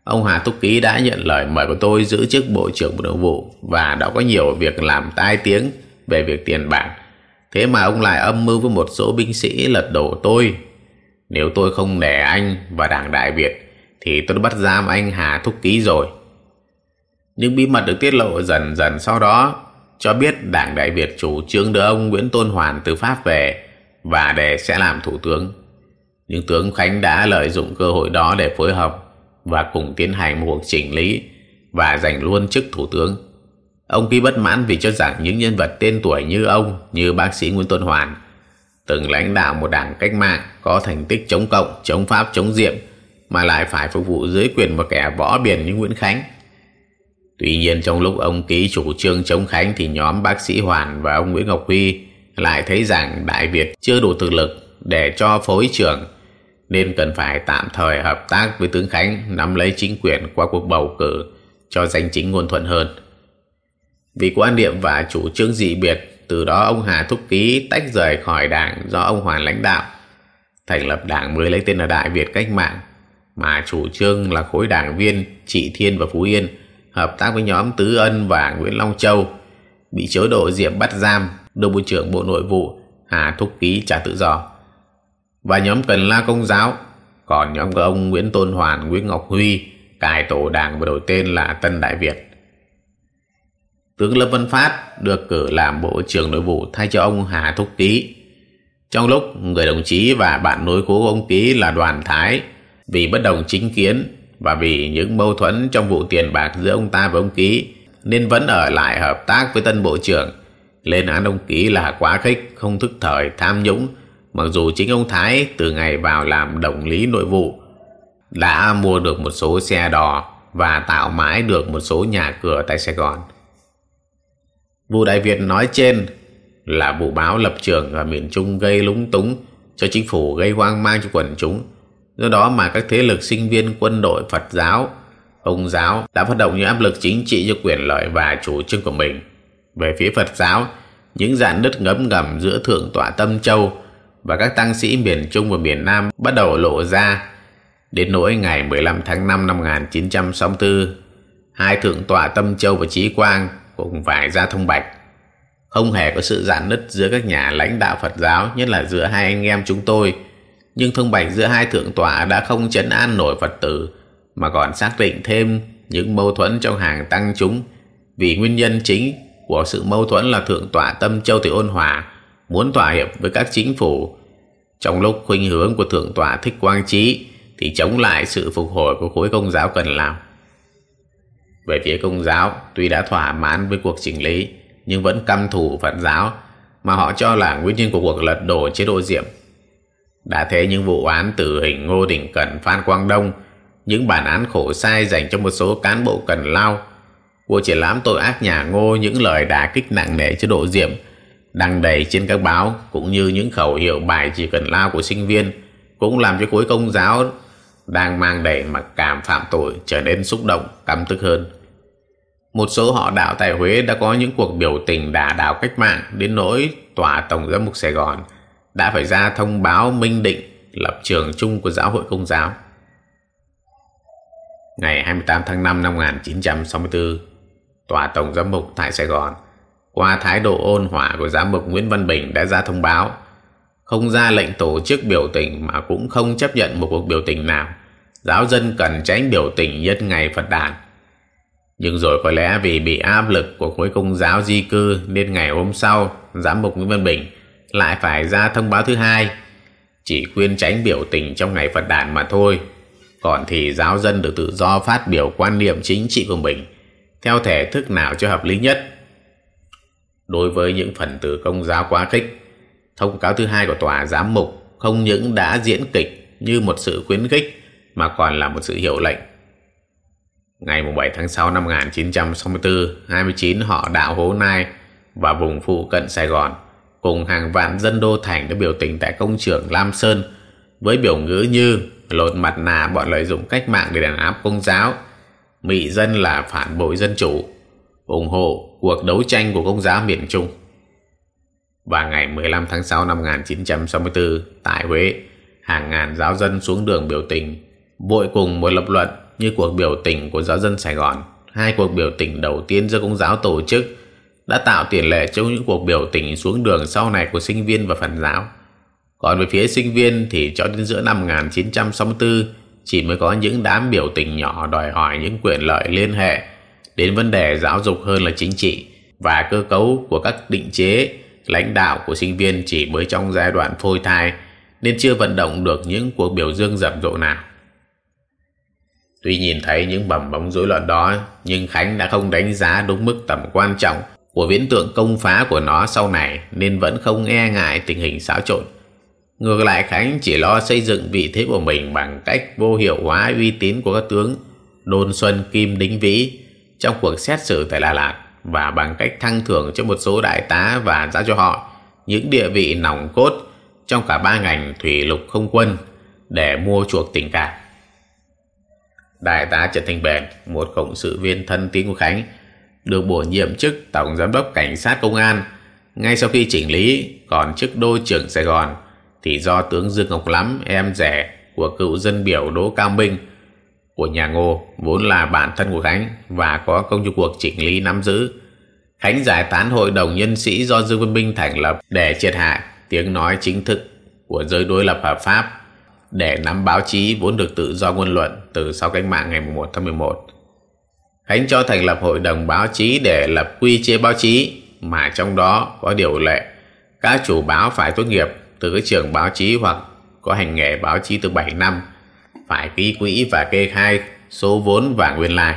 ông Hà Thúc Ký đã nhận lời mời của tôi giữ chức Bộ trưởng Bộ Nội vụ và đã có nhiều việc làm tai tiếng về việc tiền bạc. Thế mà ông lại âm mưu với một số binh sĩ lật đổ tôi. Nếu tôi không để anh và Đảng Đại Việt thì tôi đã bắt giam anh Hà Thúc Ký rồi. Nhưng bí mật được tiết lộ dần dần sau đó cho biết Đảng Đại Việt chủ trương đưa ông Nguyễn Tôn Hoàn từ Pháp về và để sẽ làm thủ tướng. Nhưng tướng Khánh đã lợi dụng cơ hội đó để phối hợp và cùng tiến hành một cuộc chỉnh lý và giành luôn chức thủ tướng. Ông Ký bất mãn vì cho rằng những nhân vật tên tuổi như ông, như bác sĩ Nguyễn Tôn Hoàn, từng lãnh đạo một đảng cách mạng có thành tích chống cộng, chống Pháp, chống Diệm mà lại phải phục vụ dưới quyền một kẻ võ biển như Nguyễn Khánh Tuy nhiên trong lúc ông ký chủ trương chống Khánh thì nhóm bác sĩ Hoàn và ông Nguyễn Ngọc Huy lại thấy rằng Đại Việt chưa đủ thực lực để cho phối trưởng nên cần phải tạm thời hợp tác với tướng Khánh nắm lấy chính quyền qua cuộc bầu cử cho danh chính ngôn thuận hơn. Vì quan niệm và chủ trương dị biệt, từ đó ông Hà Thúc Ký tách rời khỏi đảng do ông Hoàn lãnh đạo, thành lập đảng mới lấy tên là Đại Việt Cách Mạng, mà chủ trương là khối đảng viên Trị Thiên và Phú Yên – hợp tác với nhóm Tứ Ân và Nguyễn Long Châu, bị chối độ diệm bắt giam, đô Bộ trưởng Bộ Nội vụ Hà Thúc Ký trả tự do. Và nhóm Cần La Công giáo, còn nhóm của ông Nguyễn Tôn Hoàn, Nguyễn Ngọc Huy cải tổ đảng và đổi tên là Tân Đại Việt. Tướng Lâm Văn Phát được cử làm Bộ trưởng Nội vụ thay cho ông Hà Thúc Ký. Trong lúc người đồng chí và bạn nối cố ông Ký là Đoàn Thái vì bất đồng chính kiến và vì những mâu thuẫn trong vụ tiền bạc giữa ông ta và ông Ký nên vẫn ở lại hợp tác với tân bộ trưởng. Lên án ông Ký là quá khích, không thức thời, tham nhũng, mặc dù chính ông Thái từ ngày vào làm đồng lý nội vụ đã mua được một số xe đò và tạo mãi được một số nhà cửa tại Sài Gòn. Vụ Đại Việt nói trên là vụ báo lập trường ở miền Trung gây lúng túng cho chính phủ gây hoang mang cho quần chúng. Do đó mà các thế lực sinh viên quân đội Phật giáo, Ông giáo đã phát động những áp lực chính trị cho quyền lợi và chủ trương của mình. Về phía Phật giáo, những dạn nứt ngấm ngầm giữa Thượng tọa Tâm Châu và các tăng sĩ miền Trung và miền Nam bắt đầu lộ ra. Đến nỗi ngày 15 tháng 5 năm 1964, hai Thượng tọa Tâm Châu và Trí Quang cũng phải ra thông bạch. Không hề có sự dạn nứt giữa các nhà lãnh đạo Phật giáo, nhất là giữa hai anh em chúng tôi. Nhưng thông bạch giữa hai thượng tọa đã không chấn an nổi Phật tử, mà còn xác định thêm những mâu thuẫn trong hàng tăng chúng. Vì nguyên nhân chính của sự mâu thuẫn là thượng tọa tâm châu thị ôn hòa muốn thỏa hiệp với các chính phủ. Trong lúc khuynh hướng của thượng tọa thích quang trí thì chống lại sự phục hồi của khối công giáo cần làm. Về phía công giáo tuy đã thỏa mãn với cuộc chỉnh lý nhưng vẫn căm thù phật giáo mà họ cho là nguyên nhân của cuộc lật đổ chế độ diệm đã thế những vụ án tử hình ngô đình cẩn, phan quang đông, những bản án khổ sai dành cho một số cán bộ cần lao. Của triển lãm tội ác nhà ngô, những lời đả kích nặng nề cho độ diệm, đăng đầy trên các báo, cũng như những khẩu hiệu bài chỉ cần lao của sinh viên, cũng làm cho khối công giáo đang mang đầy mặc cảm phạm tội trở nên xúc động, căm tức hơn. Một số họ đạo tại Huế đã có những cuộc biểu tình đả đảo cách mạng, đến nỗi tòa tổng giám mục Sài Gòn đã phải ra thông báo minh định lập trường chung của giáo hội công giáo ngày 28 tháng 5 năm 1964, Tòa Tổng Giám mục tại Sài Gòn, qua thái độ ôn hòa của Giám mục Nguyễn Văn Bình đã ra thông báo không ra lệnh tổ chức biểu tình mà cũng không chấp nhận một cuộc biểu tình nào. Giáo dân cần tránh biểu tình nhân ngày Phật đàn. Nhưng rồi có lẽ vì bị áp lực của khối công giáo di cư nên ngày hôm sau, Giám mục Nguyễn Văn Bình lại phải ra thông báo thứ hai chỉ khuyên tránh biểu tình trong ngày Phật đàn mà thôi còn thì giáo dân được tự do phát biểu quan niệm chính trị của mình theo thể thức nào cho hợp lý nhất. Đối với những phần tử công giáo quá khích, thông cáo thứ hai của tòa giám mục không những đã diễn kịch như một sự khuyến khích mà còn là một sự hiệu lệnh. Ngày 7 tháng 6 năm 1964, 29 họ đạo Hố Nai và vùng phụ cận Sài Gòn cùng hàng vạn dân đô thành đã biểu tình tại công trường Lam Sơn với biểu ngữ như lột mặt nạ bọn lợi dụng cách mạng để đàn áp công giáo, mị dân là phản bội dân chủ, ủng hộ cuộc đấu tranh của công giáo miền Trung. Và ngày 15 tháng 6 năm 1964 tại Huế, hàng ngàn giáo dân xuống đường biểu tình, vội cùng một lập luận như cuộc biểu tình của giáo dân Sài Gòn, hai cuộc biểu tình đầu tiên do công giáo tổ chức đã tạo tiền lệ cho những cuộc biểu tình xuống đường sau này của sinh viên và phần giáo còn về phía sinh viên thì cho đến giữa năm 1964 chỉ mới có những đám biểu tình nhỏ đòi hỏi những quyền lợi liên hệ đến vấn đề giáo dục hơn là chính trị và cơ cấu của các định chế lãnh đạo của sinh viên chỉ mới trong giai đoạn phôi thai nên chưa vận động được những cuộc biểu dương rầm rộ nào. Tuy nhìn thấy những bầm bóng rối loạn đó, nhưng Khánh đã không đánh giá đúng mức tầm quan trọng của viễn tượng công phá của nó sau này nên vẫn không e ngại tình hình xáo trộn. Ngược lại Khánh chỉ lo xây dựng vị thế của mình bằng cách vô hiệu hóa uy tín của các tướng Đôn Xuân Kim Đính Vĩ trong cuộc xét xử tại Đà Lạt và bằng cách thăng thưởng cho một số đại tá và giao cho họ những địa vị nòng cốt trong cả ba ngành thủy lục không quân để mua chuộc tình cảm. Đại tá Trần Thanh Bền, một cộng sự viên thân tín của Khánh, được bổ nhiệm chức Tổng Giám đốc Cảnh sát Công an ngay sau khi chỉnh lý còn chức đô trưởng Sài Gòn thì do tướng Dương Ngọc Lắm, em rẻ của cựu dân biểu Đỗ Cao Minh của nhà Ngô, vốn là bạn thân của Khánh và có công trong cuộc chỉnh lý nắm giữ. Khánh giải tán hội đồng nhân sĩ do Dương Văn Minh thành lập để triệt hạ tiếng nói chính thức của giới đối lập hợp pháp để nắm báo chí vốn được tự do ngôn luận từ sau cách mạng ngày 1 tháng 11. Khánh cho thành lập hội đồng báo chí để lập quy chế báo chí mà trong đó có điều lệ các chủ báo phải tốt nghiệp từ cái trường báo chí hoặc có hành nghề báo chí từ 7 năm phải ký quỹ và kê khai số vốn và nguyên lai.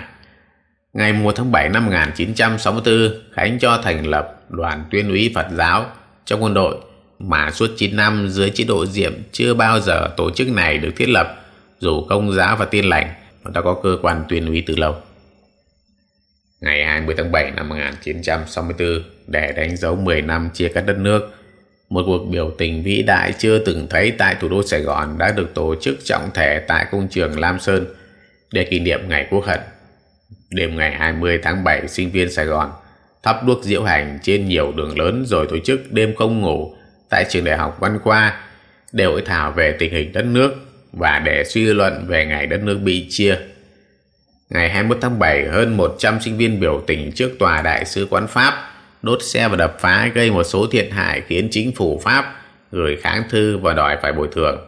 Ngày 1 tháng 7 năm 1964, Khánh cho thành lập đoàn tuyên úy Phật giáo trong quân đội mà suốt 9 năm dưới chế độ Diệm chưa bao giờ tổ chức này được thiết lập dù công giáo và tiên lành đã có cơ quan tuyên úy từ lâu. Ngày 20 tháng 7 năm 1964, để đánh dấu 10 năm chia cắt đất nước, một cuộc biểu tình vĩ đại chưa từng thấy tại thủ đô Sài Gòn đã được tổ chức trọng thể tại công trường Lam Sơn để kỷ niệm ngày quốc hận. Đêm ngày 20 tháng 7, sinh viên Sài Gòn thắp đuốc diễu hành trên nhiều đường lớn rồi tổ chức đêm không ngủ tại trường đại học Văn Khoa để hội thảo về tình hình đất nước và để suy luận về ngày đất nước bị chia. Ngày 21 tháng 7, hơn 100 sinh viên biểu tình trước tòa đại sứ quán Pháp đốt xe và đập phá gây một số thiệt hại khiến chính phủ Pháp gửi kháng thư và đòi phải bồi thường.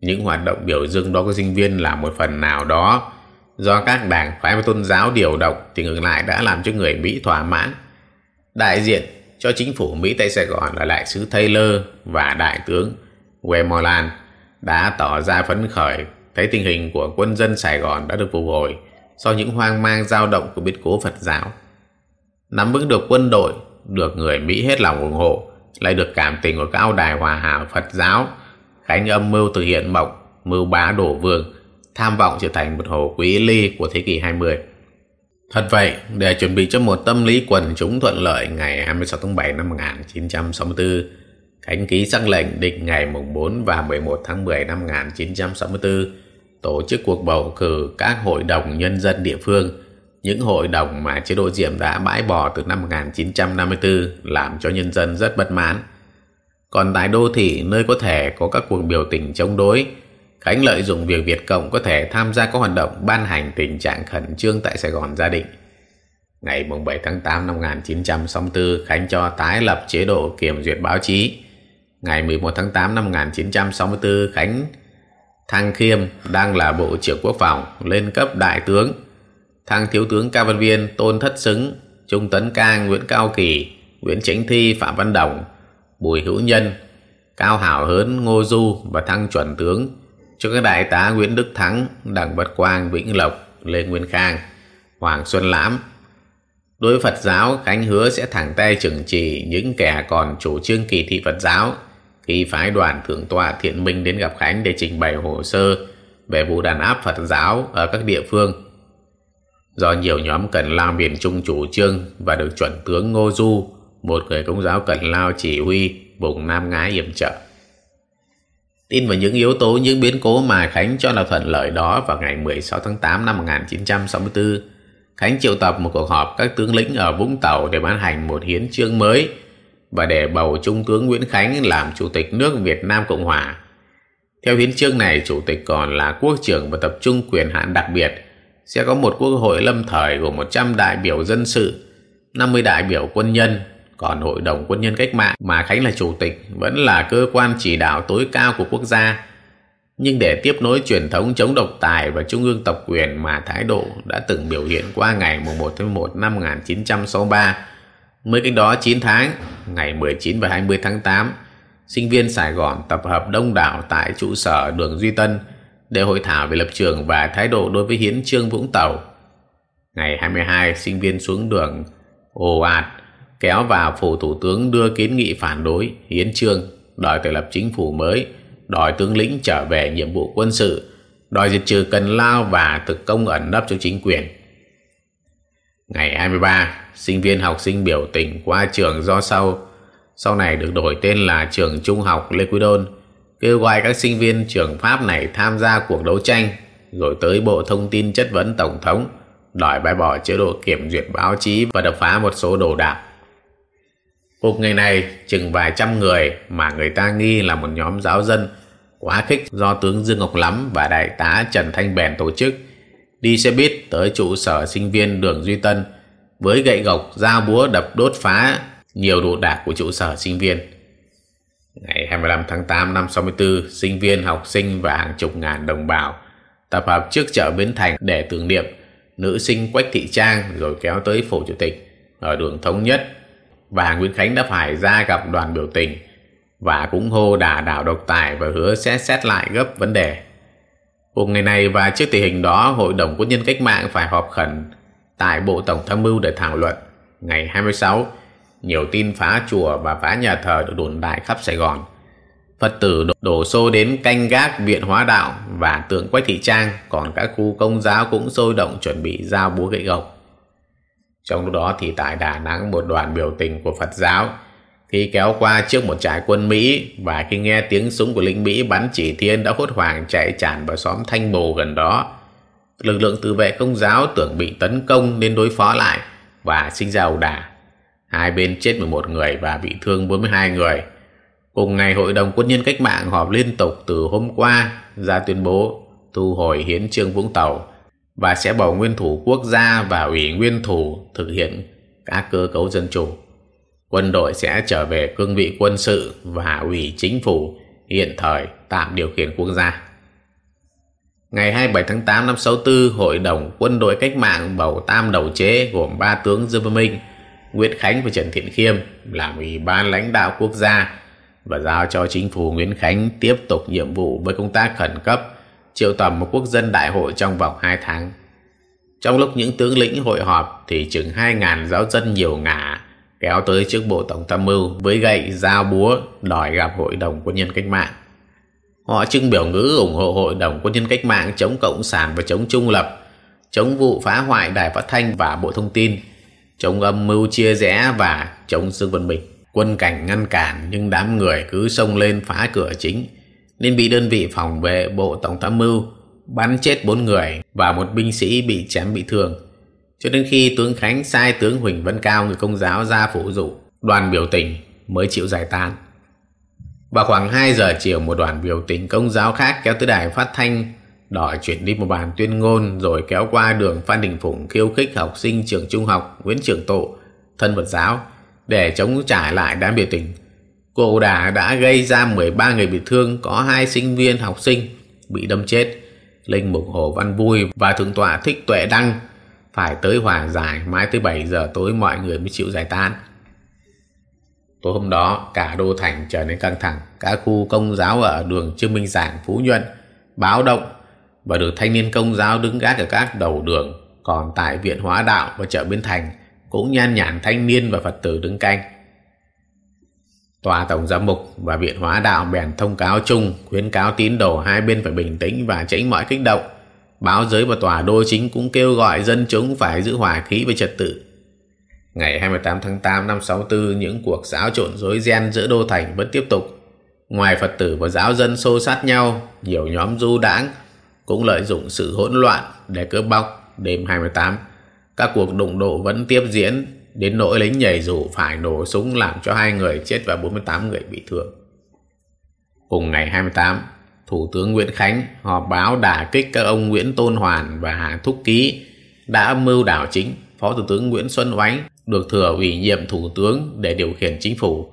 Những hoạt động biểu dương đó của sinh viên là một phần nào đó do các đảng phái và tôn giáo điều động thì ngược lại đã làm cho người Mỹ thỏa mãn. Đại diện cho chính phủ Mỹ tại Sài Gòn là đại sứ Taylor và đại tướng Wemolan đã tỏ ra phấn khởi thấy tình hình của quân dân Sài Gòn đã được phục hồi sau những hoang mang dao động của biến cố Phật giáo. Nắm vững được quân đội, được người Mỹ hết lòng ủng hộ, lại được cảm tình của cao đài hòa hảo Phật giáo, Khánh âm mưu từ hiện mộng, mưu bá đổ vương, tham vọng trở thành một hồ quý ly của thế kỷ 20. Thật vậy, để chuẩn bị cho một tâm lý quần chúng thuận lợi ngày 26 tháng 7 năm 1964, Khánh ký sắc lệnh định ngày mùng 4 và 11 tháng 10 năm 1964 tổ chức cuộc bầu cử các hội đồng nhân dân địa phương, những hội đồng mà chế độ Diệm đã bãi bỏ từ năm 1954 làm cho nhân dân rất bất mãn. Còn tại đô thị nơi có thể có các cuộc biểu tình chống đối, Khánh lợi dụng việc Việt Cộng có thể tham gia các hoạt động ban hành tình trạng khẩn trương tại Sài Gòn gia định. Ngày 7 tháng 8 năm 1964, Khánh cho tái lập chế độ kiểm duyệt báo chí. Ngày 11 tháng 8 năm 1964, Khánh Thăng Khiêm đang là Bộ trưởng Quốc phòng lên cấp đại tướng. Thăng Thiếu tướng Cao Văn Viên, Tôn Thất Xứng, Trung Tấn Cang, Nguyễn Cao Kỳ, Nguyễn Chánh Thi, Phạm Văn Đồng, Bùi Hữu Nhân, Cao Hảo Hớn, Ngô Du và thăng chuẩn tướng cho các đại tá Nguyễn Đức Thắng, Đặng Bất Quang, Vĩnh Lộc, Lê Nguyên Khang, Hoàng Xuân Lãm. Đối với Phật giáo, Khánh hứa sẽ thẳng tay trừng trị những kẻ còn chủ trương kỳ thị Phật giáo khi phái đoàn thượng tọa Thiện Minh đến gặp Khánh để trình bày hồ sơ về vụ đàn áp Phật giáo ở các địa phương. Do nhiều nhóm Cần Lao miền Trung chủ trương và được chuẩn tướng Ngô Du, một người công giáo Cần Lao chỉ huy vùng Nam Ngái yểm trợ. Tin vào những yếu tố, những biến cố mà Khánh cho là thuận lợi đó vào ngày 16 tháng 8 năm 1964, Khánh triệu tập một cuộc họp các tướng lĩnh ở Vũng Tàu để ban hành một hiến chương mới và để bầu Trung tướng Nguyễn Khánh làm Chủ tịch nước Việt Nam Cộng Hòa. Theo hiến chương này, Chủ tịch còn là quốc trưởng và tập trung quyền hạn đặc biệt, sẽ có một quốc hội lâm thời gồm 100 đại biểu dân sự, 50 đại biểu quân nhân, còn Hội đồng Quân nhân Cách mạng mà Khánh là chủ tịch vẫn là cơ quan chỉ đạo tối cao của quốc gia. Nhưng để tiếp nối truyền thống chống độc tài và trung ương tộc quyền mà thái độ đã từng biểu hiện qua ngày 1 tháng 1 năm 1963, mới cách đó 9 tháng, ngày 19 và 20 tháng 8, sinh viên Sài Gòn tập hợp đông đảo tại trụ sở đường Duy Tân để hội thảo về lập trường và thái độ đối với hiến trương Vũng Tàu. Ngày 22, sinh viên xuống đường ồ ạt kéo vào phủ thủ tướng đưa kiến nghị phản đối hiến trương đòi thành lập chính phủ mới đòi tướng lĩnh trở về nhiệm vụ quân sự đòi diệt trừ cần lao và thực công ẩn nấp cho chính quyền ngày 23 sinh viên học sinh biểu tình qua trường do sau. Sau này được đổi tên là trường trung học Lê Quý Đôn, kêu gọi các sinh viên trường Pháp này tham gia cuộc đấu tranh, rồi tới Bộ Thông tin chất vấn Tổng thống, đòi bãi bỏ chế độ kiểm duyệt báo chí và đập phá một số đồ đạc. Cuộc ngày này, chừng vài trăm người mà người ta nghi là một nhóm giáo dân quá khích do tướng Dương Ngọc Lắm và đại tá Trần Thanh Bèn tổ chức đi xe buýt tới trụ sở sinh viên đường Duy Tân với gậy gộc, dao búa đập đốt phá nhiều đồ đạc của trụ sở sinh viên. Ngày 25 tháng 8 năm 64, sinh viên, học sinh và hàng chục ngàn đồng bào tập hợp trước chợ Bến Thành để tưởng niệm nữ sinh Quách Thị Trang rồi kéo tới phủ chủ tịch ở đường Thống Nhất và Nguyễn Khánh đã phải ra gặp đoàn biểu tình và cũng hô đả đảo độc tài và hứa sẽ xét lại gấp vấn đề. Cùng ngày này và trước tình hình đó, Hội đồng Quân nhân Cách mạng phải họp khẩn tại Bộ Tổng tham mưu để thảo luận. Ngày 26, nhiều tin phá chùa và phá nhà thờ được đồn đại khắp Sài Gòn. Phật tử đổ xô đến canh gác viện hóa đạo và tượng Quách Thị Trang, còn các khu công giáo cũng sôi động chuẩn bị giao búa gậy gộc. Trong lúc đó thì tại Đà Nẵng một đoàn biểu tình của Phật giáo khi kéo qua trước một trại quân Mỹ và khi nghe tiếng súng của lính Mỹ bắn chỉ thiên đã hốt hoảng chạy tràn vào xóm Thanh Bồ gần đó. Lực lượng tự vệ công giáo tưởng bị tấn công nên đối phó lại và sinh ra ẩu đả. Hai bên chết 11 người và bị thương 42 người. Cùng ngày, Hội đồng Quân nhân Cách mạng họp liên tục từ hôm qua ra tuyên bố thu hồi hiến trương Vũng Tàu và sẽ bầu nguyên thủ quốc gia và ủy nguyên thủ thực hiện các cơ cấu dân chủ. Quân đội sẽ trở về cương vị quân sự và ủy chính phủ hiện thời tạm điều khiển quốc gia. Ngày 27 tháng 8 năm 64, Hội đồng Quân đội Cách mạng bầu tam đầu chế gồm ba tướng Dương Văn Minh, Nguyễn Khánh và Trần Thiện Khiêm làm ủy ban lãnh đạo quốc gia và giao cho chính phủ Nguyễn Khánh tiếp tục nhiệm vụ với công tác khẩn cấp triệu tập một quốc dân đại hội trong vòng 2 tháng. Trong lúc những tướng lĩnh hội họp thì chừng 2.000 giáo dân nhiều ngả kéo tới trước bộ tổng tham mưu với gậy dao búa đòi gặp hội đồng quân nhân cách mạng. Họ trưng biểu ngữ ủng hộ hội đồng quân nhân cách mạng chống cộng sản và chống trung lập, chống vụ phá hoại đài phát thanh và bộ thông tin, chống âm mưu chia rẽ và chống Dương Văn Bình. Quân cảnh ngăn cản nhưng đám người cứ xông lên phá cửa chính nên bị đơn vị phòng vệ bộ tổng tham mưu bắn chết bốn người và một binh sĩ bị chém bị thương. Cho đến khi tướng Khánh sai tướng Huỳnh Văn Cao người công giáo ra phủ dụ, đoàn biểu tình mới chịu giải tán. Vào khoảng 2 giờ chiều một đoàn biểu tình công giáo khác kéo tới đài phát thanh đòi chuyển đi một bản tuyên ngôn rồi kéo qua đường Phan Đình Phụng khiêu khích học sinh trường trung học Nguyễn Trường Tộ, thân Phật giáo để chống trả lại đám biểu tình. cô đà đã gây ra 13 người bị thương, có hai sinh viên học sinh bị đâm chết. Linh Mục Hồ Văn Vui và Thượng tọa Thích Tuệ Đăng phải tới hòa giải mãi tới 7 giờ tối mọi người mới chịu giải tán. Tối hôm đó, cả đô thành trở nên căng thẳng. Các khu công giáo ở đường Trương Minh Giảng, Phú Nhuận báo động và được thanh niên công giáo đứng gác ở các đầu đường. Còn tại Viện Hóa Đạo và chợ Biên Thành cũng nhan nhản thanh niên và Phật tử đứng canh. Tòa Tổng Giám mục và Viện Hóa Đạo bèn thông cáo chung khuyến cáo tín đồ hai bên phải bình tĩnh và tránh mọi kích động. Báo giới và tòa đô chính cũng kêu gọi dân chúng phải giữ hòa khí và trật tự. Ngày 28 tháng 8 năm 64, những cuộc xáo trộn rối ren giữa đô thành vẫn tiếp tục. Ngoài Phật tử và giáo dân xô sát nhau, nhiều nhóm du đảng cũng lợi dụng sự hỗn loạn để cướp bóc đêm 28. Các cuộc đụng độ vẫn tiếp diễn đến nỗi lính nhảy dù phải nổ súng làm cho hai người chết và 48 người bị thương. Cùng ngày 28, Thủ tướng Nguyễn Khánh họp báo đả kích các ông Nguyễn Tôn Hoàn và Hà Thúc Ký đã mưu đảo chính Phó Thủ tướng Nguyễn Xuân Oánh được thừa ủy nhiệm Thủ tướng để điều khiển chính phủ.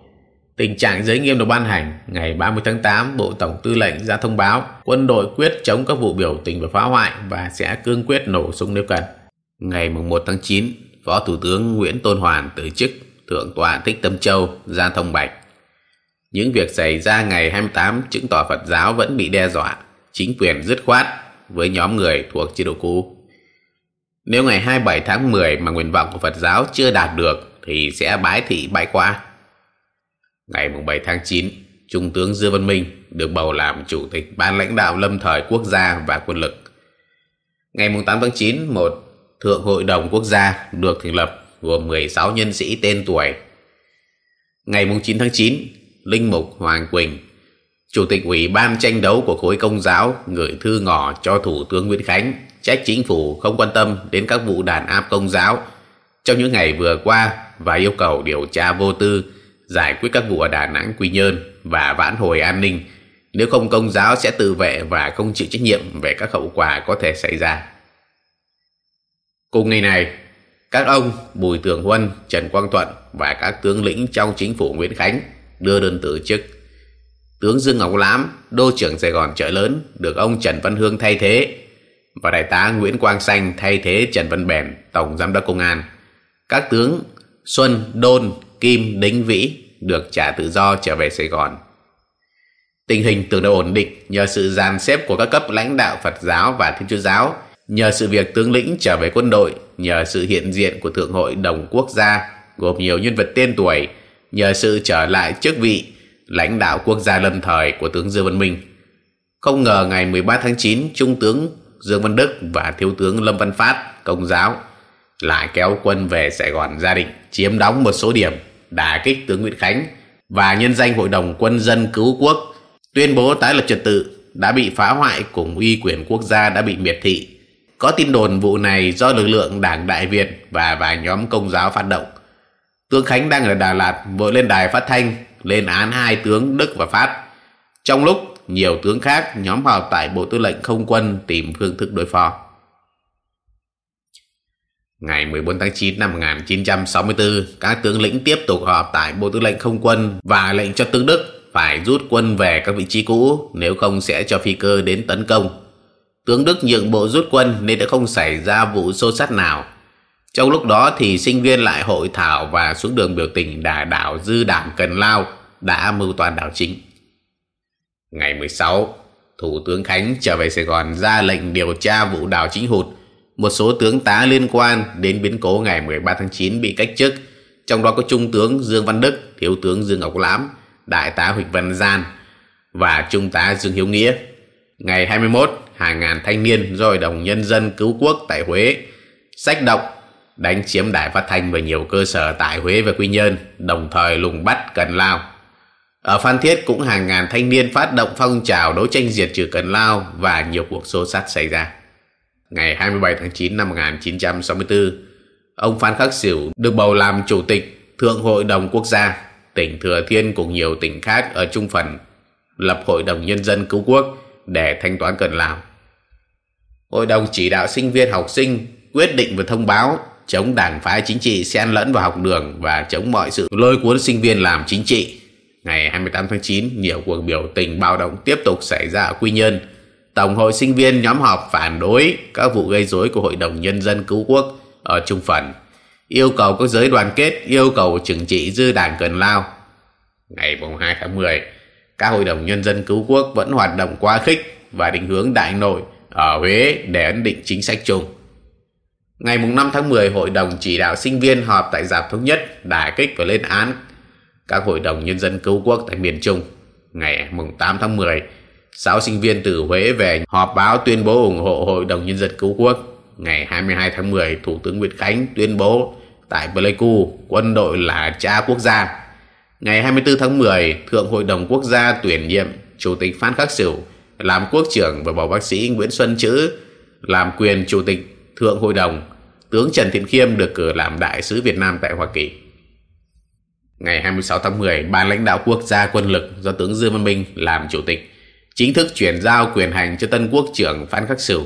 Tình trạng giới nghiêm được ban hành, ngày 30 tháng 8, Bộ Tổng Tư lệnh ra thông báo quân đội quyết chống các vụ biểu tình và phá hoại và sẽ cương quyết nổ súng nếu cần. Ngày 1 tháng 9, Phó Thủ tướng Nguyễn Tôn Hoàn từ chức Thượng tọa Thích Tâm Châu ra thông bạch. Những việc xảy ra ngày 28 chứng tỏ Phật giáo vẫn bị đe dọa, chính quyền dứt khoát với nhóm người thuộc chế độ cũ. Nếu ngày 27 tháng 10 mà nguyện vọng của Phật giáo chưa đạt được thì sẽ bái thị bãi qua. Ngày 7 tháng 9, Trung tướng Dư Văn Minh được bầu làm Chủ tịch Ban lãnh đạo lâm thời quốc gia và quân lực. Ngày 8 tháng 9, một Thượng Hội đồng Quốc gia được thành lập gồm 16 nhân sĩ tên tuổi. Ngày 9 tháng 9, Linh Mục Hoàng Quỳnh, Chủ tịch Ủy ban tranh đấu của khối công giáo gửi thư ngỏ cho Thủ tướng Nguyễn Khánh trách chính phủ không quan tâm đến các vụ đàn áp công giáo trong những ngày vừa qua và yêu cầu điều tra vô tư giải quyết các vụ ở Đà Nẵng, Quy Nhơn và vãn hồi an ninh. Nếu không công giáo sẽ tự vệ và không chịu trách nhiệm về các hậu quả có thể xảy ra. Cùng ngày này, các ông Bùi Tường Huân, Trần Quang Thuận và các tướng lĩnh trong chính phủ Nguyễn Khánh đưa đơn từ chức. Tướng Dương Ngọc Lãm, đô trưởng Sài Gòn chợ lớn, được ông Trần Văn Hương thay thế và đại tá Nguyễn Quang Xanh thay thế Trần Văn Bèn, tổng giám đốc công an. Các tướng Xuân, Đôn, Kim, Đính Vĩ được trả tự do trở về Sài Gòn. Tình hình tưởng đã ổn định nhờ sự dàn xếp của các cấp lãnh đạo Phật giáo và Thiên Chúa giáo Nhờ sự việc tướng lĩnh trở về quân đội, nhờ sự hiện diện của Thượng hội đồng quốc gia gồm nhiều nhân vật tên tuổi, nhờ sự trở lại chức vị lãnh đạo quốc gia lâm thời của tướng Dương Văn Minh. Không ngờ ngày 13 tháng 9, Trung tướng Dương Văn Đức và Thiếu tướng Lâm Văn Phát, công giáo, lại kéo quân về Sài Gòn gia định chiếm đóng một số điểm, đả kích tướng Nguyễn Khánh và nhân danh Hội đồng Quân dân Cứu Quốc, tuyên bố tái lập trật tự đã bị phá hoại cùng uy quyền quốc gia đã bị miệt thị. Có tin đồn vụ này do lực lượng Đảng Đại Việt và vài nhóm công giáo phát động. Tướng Khánh đang ở Đà Lạt vội lên đài phát thanh lên án hai tướng Đức và Phát. Trong lúc nhiều tướng khác nhóm họp tại Bộ Tư lệnh Không quân tìm phương thức đối phó. Ngày 14 tháng 9 năm 1964, các tướng lĩnh tiếp tục họp tại Bộ Tư lệnh Không quân và lệnh cho tướng Đức phải rút quân về các vị trí cũ nếu không sẽ cho phi cơ đến tấn công. Tướng Đức nhượng bộ rút quân nên đã không xảy ra vụ xô xát nào. Trong lúc đó thì sinh viên lại hội thảo và xuống đường biểu tình đà đảo dư đảng Cần Lao đã mưu toàn đảo chính. Ngày 16, Thủ tướng Khánh trở về Sài Gòn ra lệnh điều tra vụ đảo chính hụt. Một số tướng tá liên quan đến biến cố ngày 13 tháng 9 bị cách chức, trong đó có Trung tướng Dương Văn Đức, Thiếu tướng Dương Ngọc Lãm, Đại tá Huỳnh Văn Gian và Trung tá Dương Hiếu Nghĩa. Ngày 21, hàng ngàn thanh niên do Hội đồng Nhân dân Cứu Quốc tại Huế sách động đánh chiếm đài phát thanh và nhiều cơ sở tại Huế và Quy Nhơn, đồng thời lùng bắt Cần Lao. Ở Phan Thiết cũng hàng ngàn thanh niên phát động phong trào đấu tranh diệt trừ Cần Lao và nhiều cuộc xô xát xảy ra. Ngày 27 tháng 9 năm 1964, ông Phan Khắc Sửu được bầu làm chủ tịch Thượng hội đồng quốc gia. Tỉnh Thừa Thiên cùng nhiều tỉnh khác ở Trung Phần lập Hội đồng Nhân dân Cứu Quốc để thanh toán Cần Lao. Hội đồng chỉ đạo sinh viên học sinh quyết định và thông báo chống đảng phái chính trị xen lẫn vào học đường và chống mọi sự lôi cuốn sinh viên làm chính trị Ngày 28 tháng 9, nhiều cuộc biểu tình bạo động tiếp tục xảy ra ở Quy Nhơn. Tổng hội sinh viên nhóm họp phản đối các vụ gây rối của Hội đồng Nhân dân Cứu Quốc ở Trung Phần, yêu cầu các giới đoàn kết, yêu cầu trừng trị dư đảng Cần Lao. Ngày 2 tháng 10, các Hội đồng Nhân dân Cứu Quốc vẫn hoạt động quá khích và định hướng đại nội ở Huế để ấn định chính sách chung. Ngày 5 tháng 10, Hội đồng chỉ đạo sinh viên họp tại Giạp Thống Nhất đả kích và lên án các hội đồng nhân dân cứu quốc tại miền Trung. Ngày 8 tháng 10, sáu sinh viên từ Huế về họp báo tuyên bố ủng hộ Hội đồng Nhân dân Cứu Quốc. Ngày 22 tháng 10, Thủ tướng Nguyễn Khánh tuyên bố tại Pleiku, quân đội là cha quốc gia. Ngày 24 tháng 10, Thượng Hội đồng Quốc gia tuyển nhiệm Chủ tịch Phan Khắc Sửu làm quốc trưởng và bầu bác sĩ Nguyễn Xuân Chữ làm quyền Chủ tịch Thượng Hội đồng. Tướng Trần Thiện Khiêm được cử làm đại sứ Việt Nam tại Hoa Kỳ. Ngày 26 tháng 10, Ban lãnh đạo quốc gia quân lực do tướng Dương Văn Minh làm chủ tịch, chính thức chuyển giao quyền hành cho tân quốc trưởng Phan Khắc Sửu.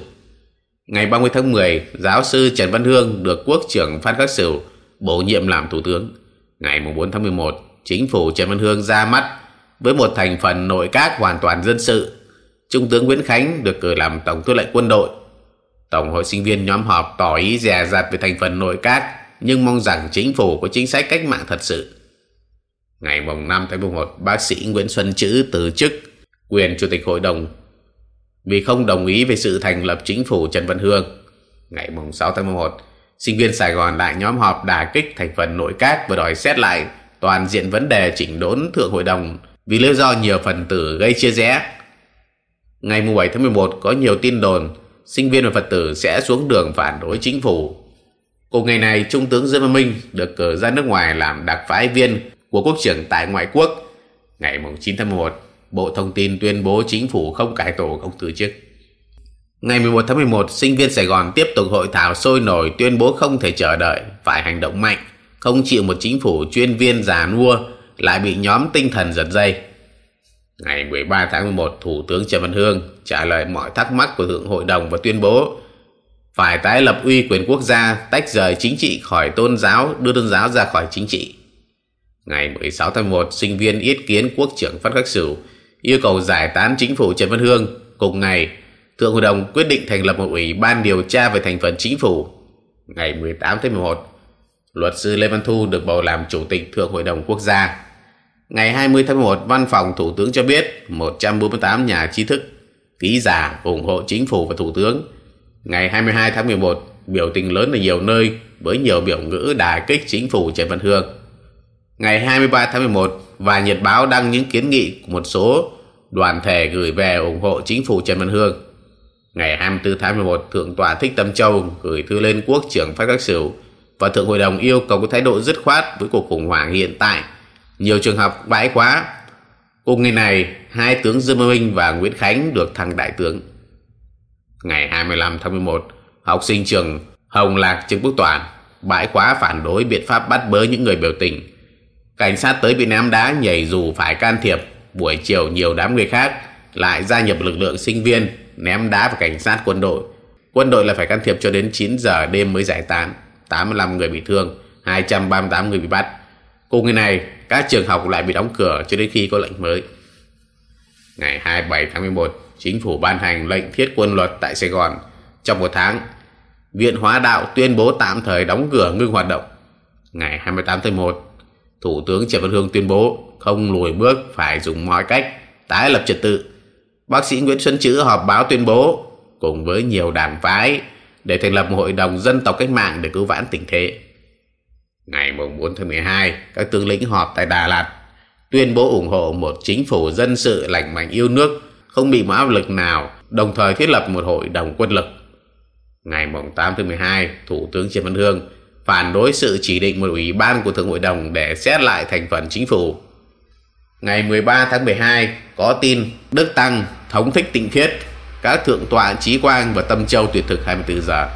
Ngày 30 tháng 10, giáo sư Trần Văn Hương được quốc trưởng Phan Khắc Sửu bổ nhiệm làm thủ tướng. Ngày 4 tháng 11, chính phủ Trần Văn Hương ra mắt với một thành phần nội các hoàn toàn dân sự. Trung tướng Nguyễn Khánh được cử làm tổng tư lệnh quân đội. Tổng hội sinh viên nhóm họp tỏ ý dè dặt về thành phần nội các nhưng mong rằng chính phủ có chính sách cách mạng thật sự. Ngày mùng 5 tháng 11, bác sĩ Nguyễn Xuân Chữ từ chức quyền Chủ tịch Hội đồng vì không đồng ý về sự thành lập chính phủ Trần Văn Hương. Ngày mùng 6 tháng 11, sinh viên Sài Gòn lại nhóm họp đà kích thành phần nội các và đòi xét lại toàn diện vấn đề chỉnh đốn Thượng Hội đồng vì lý do nhiều phần tử gây chia rẽ. Ngày 7 tháng 11 có nhiều tin đồn sinh viên và Phật tử sẽ xuống đường phản đối chính phủ. Cùng ngày này, Trung tướng Dương Văn Minh được cử ra nước ngoài làm đặc phái viên của quốc trưởng tại ngoại quốc. Ngày 9 tháng 11, Bộ Thông tin tuyên bố chính phủ không cải tổ không từ chức. Ngày 11 tháng 11, sinh viên Sài Gòn tiếp tục hội thảo sôi nổi tuyên bố không thể chờ đợi, phải hành động mạnh, không chịu một chính phủ chuyên viên già nua lại bị nhóm tinh thần giật dây. Ngày 13 tháng 11, Thủ tướng Trần Văn Hương trả lời mọi thắc mắc của Thượng Hội đồng và tuyên bố phải tái lập uy quyền quốc gia, tách rời chính trị khỏi tôn giáo, đưa tôn giáo ra khỏi chính trị. Ngày 16 tháng 1, sinh viên yết kiến quốc trưởng Phan Khắc Sửu yêu cầu giải tán chính phủ Trần Văn Hương. Cùng ngày, Thượng Hội đồng quyết định thành lập một ủy ban điều tra về thành phần chính phủ. Ngày 18 tháng 11, luật sư Lê Văn Thu được bầu làm chủ tịch Thượng Hội đồng Quốc gia. Ngày 20 tháng 1 Văn phòng Thủ tướng cho biết 148 nhà trí thức, ký giả ủng hộ chính phủ và Thủ tướng. Ngày 22 tháng 11, biểu tình lớn ở nhiều nơi với nhiều biểu ngữ đà kích chính phủ Trần Văn Hương. Ngày 23 tháng 11, và Nhật báo đăng những kiến nghị của một số đoàn thể gửi về ủng hộ chính phủ Trần Văn Hương. Ngày 24 tháng 11, Thượng tòa Thích Tâm Châu gửi thư lên quốc trưởng Phát Các Sửu và Thượng Hội đồng yêu cầu có thái độ dứt khoát với cuộc khủng hoảng hiện tại. Nhiều trường học bãi quá. Cùng ngày này, hai tướng Dương Minh và Nguyễn Khánh được thăng đại tướng. Ngày 25 tháng 11, học sinh trường Hồng Lạc Trương Quốc Toàn bãi khóa phản đối biện pháp bắt bớ những người biểu tình. Cảnh sát tới bị ném đá nhảy dù phải can thiệp. Buổi chiều nhiều đám người khác lại gia nhập lực lượng sinh viên ném đá vào cảnh sát quân đội. Quân đội là phải can thiệp cho đến 9 giờ đêm mới giải tán. 85 người bị thương, 238 người bị bắt. Cùng ngày này, các trường học lại bị đóng cửa cho đến khi có lệnh mới. Ngày 27 tháng 11, chính phủ ban hành lệnh thiết quân luật tại Sài Gòn. Trong một tháng, Viện Hóa Đạo tuyên bố tạm thời đóng cửa ngưng hoạt động. Ngày 28 tháng 1, Thủ tướng Trần Văn Hương tuyên bố không lùi bước phải dùng mọi cách tái lập trật tự. Bác sĩ Nguyễn Xuân Chữ họp báo tuyên bố cùng với nhiều đảng phái để thành lập một hội đồng dân tộc cách mạng để cứu vãn tình thế. Ngày 4 tháng 12, các tướng lĩnh họp tại Đà Lạt tuyên bố ủng hộ một chính phủ dân sự lành mạnh yêu nước, không bị một áp lực nào, đồng thời thiết lập một hội đồng quân lực. Ngày 8 tháng 12, Thủ tướng Trần Văn Hương phản đối sự chỉ định một ủy ban của Thượng Hội đồng để xét lại thành phần chính phủ. Ngày 13 tháng 12, có tin Đức Tăng thống thích tịnh khiết, các thượng tọa Trí Quang và Tâm Châu tuyệt thực 24 giờ.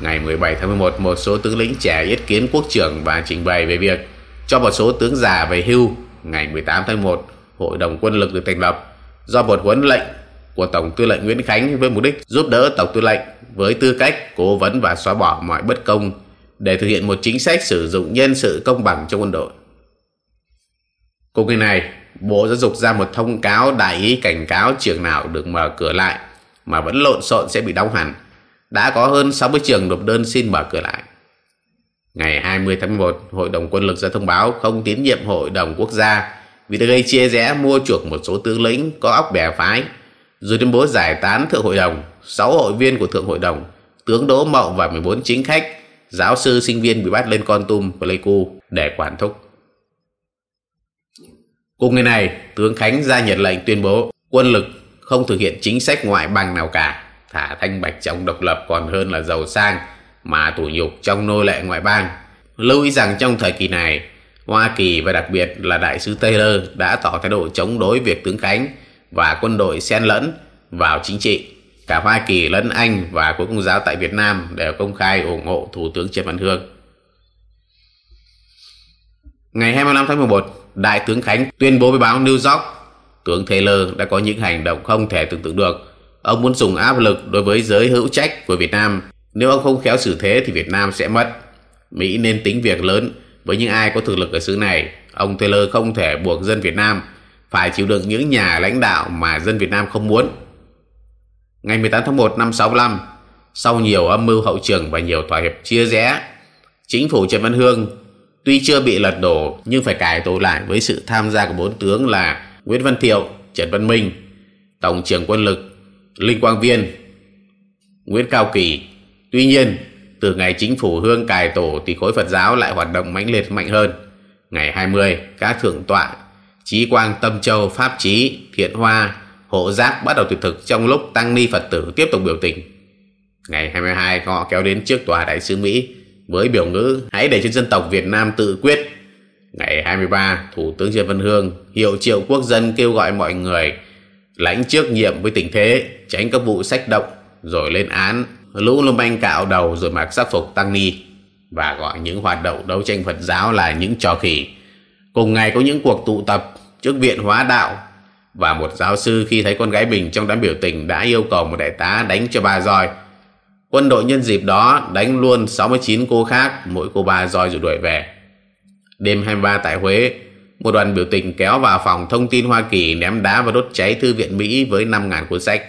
Ngày 17 tháng 11, một số tướng lĩnh trẻ yết kiến quốc trưởng và trình bày về việc cho một số tướng già về hưu. Ngày 18 tháng 1, Hội đồng quân lực được thành lập do một huấn lệnh của Tổng tư lệnh Nguyễn Khánh với mục đích giúp đỡ Tổng tư lệnh với tư cách cố vấn và xóa bỏ mọi bất công để thực hiện một chính sách sử dụng nhân sự công bằng trong quân đội. Cùng ngày này, Bộ Giáo dục ra một thông cáo đại ý cảnh cáo trường nào được mở cửa lại mà vẫn lộn xộn sẽ bị đóng hẳn. Đã có hơn 60 trường nộp đơn xin mở cửa lại. Ngày 20 tháng 11, Hội đồng quân lực ra thông báo không tín nhiệm Hội đồng quốc gia vì đã gây chia rẽ mua chuộc một số tướng lĩnh có óc bè phái, rồi tuyên bố giải tán Thượng Hội đồng, 6 hội viên của Thượng Hội đồng, tướng Đỗ Mậu và 14 chính khách, giáo sư sinh viên bị bắt lên Con Tum, Pleiku để quản thúc. Cùng ngày này, tướng Khánh ra nhật lệnh tuyên bố quân lực không thực hiện chính sách ngoại bang nào cả, thả thanh bạch trong độc lập còn hơn là giàu sang mà tủ nhục trong nô lệ ngoại bang. Lưu ý rằng trong thời kỳ này, Hoa Kỳ và đặc biệt là đại sứ Taylor đã tỏ thái độ chống đối việc tướng Khánh và quân đội xen lẫn vào chính trị. Cả Hoa Kỳ lẫn Anh và cuối công giáo tại Việt Nam đều công khai ủng hộ Thủ tướng Trần Văn Hương. Ngày 25 tháng 11, Đại tướng Khánh tuyên bố với báo New York tướng Taylor đã có những hành động không thể tưởng tượng được. Ông muốn dùng áp lực đối với giới hữu trách của Việt Nam. Nếu ông không khéo xử thế thì Việt Nam sẽ mất. Mỹ nên tính việc lớn với những ai có thực lực ở xứ này. Ông Taylor không thể buộc dân Việt Nam phải chịu đựng những nhà lãnh đạo mà dân Việt Nam không muốn. Ngày 18 tháng 1 năm 65, sau nhiều âm mưu hậu trường và nhiều thỏa hiệp chia rẽ, chính phủ Trần Văn Hương tuy chưa bị lật đổ nhưng phải cải tổ lại với sự tham gia của bốn tướng là Nguyễn Văn Thiệu, Trần Văn Minh, Tổng trưởng quân lực Linh Quang Viên, Nguyễn Cao Kỳ. Tuy nhiên, từ ngày chính phủ Hương cài tổ thì khối Phật giáo lại hoạt động mãnh liệt mạnh hơn. Ngày 20, các thượng tọa Chí Quang Tâm Châu, Pháp Chí, Thiện Hoa, Hộ Giác bắt đầu tuyệt thực trong lúc Tăng Ni Phật tử tiếp tục biểu tình. Ngày 22, họ kéo đến trước tòa đại sứ Mỹ với biểu ngữ hãy để cho dân tộc Việt Nam tự quyết. Ngày 23, Thủ tướng Trần Văn Hương hiệu triệu quốc dân kêu gọi mọi người lãnh trước nhiệm với tình thế, tránh các vụ sách động, rồi lên án, lũ lùm anh cạo đầu rồi mặc sắc phục tăng ni và gọi những hoạt động đấu tranh Phật giáo là những trò khỉ. Cùng ngày có những cuộc tụ tập trước viện hóa đạo và một giáo sư khi thấy con gái mình trong đám biểu tình đã yêu cầu một đại tá đánh cho ba roi Quân đội nhân dịp đó đánh luôn 69 cô khác, mỗi cô ba roi rồi đuổi về. Đêm 23 tại Huế, một đoàn biểu tình kéo vào phòng thông tin Hoa Kỳ ném đá và đốt cháy thư viện Mỹ với 5.000 cuốn sách.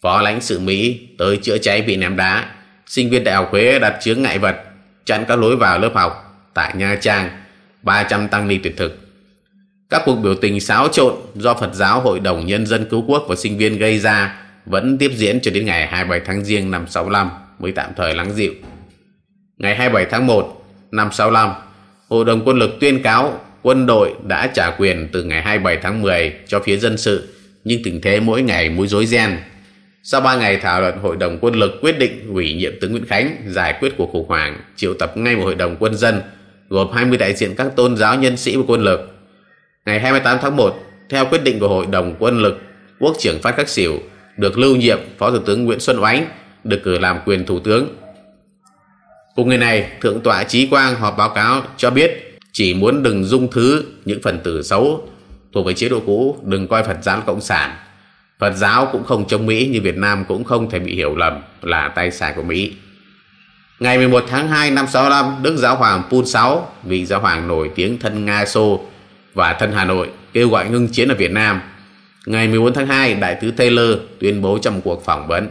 Phó lãnh sự Mỹ tới chữa cháy bị ném đá. Sinh viên đại học Huế đặt chướng ngại vật, chặn các lối vào lớp học tại Nha Trang, 300 tăng ni tuyệt thực. Các cuộc biểu tình xáo trộn do Phật giáo Hội đồng Nhân dân Cứu Quốc và sinh viên gây ra vẫn tiếp diễn cho đến ngày 27 tháng Giêng năm 65 mới tạm thời lắng dịu. Ngày 27 tháng 1 năm 65, Hội đồng quân lực tuyên cáo quân đội đã trả quyền từ ngày 27 tháng 10 cho phía dân sự, nhưng tình thế mỗi ngày mũi rối ren. Sau 3 ngày thảo luận, Hội đồng quân lực quyết định ủy nhiệm tướng Nguyễn Khánh giải quyết cuộc khủng hoảng, triệu tập ngay một hội đồng quân dân gồm 20 đại diện các tôn giáo nhân sĩ và quân lực. Ngày 28 tháng 1, theo quyết định của Hội đồng quân lực, Quốc trưởng Phan Khắc Xỉu được lưu nhiệm Phó Thủ tướng Nguyễn Xuân Oánh được cử làm quyền Thủ tướng. Cùng ngày này, Thượng tọa Trí Quang họp báo cáo cho biết chỉ muốn đừng dung thứ những phần tử xấu thuộc về chế độ cũ, đừng coi Phật giáo là cộng sản. Phật giáo cũng không chống Mỹ như Việt Nam cũng không thể bị hiểu lầm là tay sai của Mỹ. Ngày 11 tháng 2 năm 65, Đức Giáo Hoàng Pun VI, vị giáo hoàng nổi tiếng thân Nga Xô và thân Hà Nội, kêu gọi ngưng chiến ở Việt Nam. Ngày 14 tháng 2, Đại tướng Taylor tuyên bố trong cuộc phỏng vấn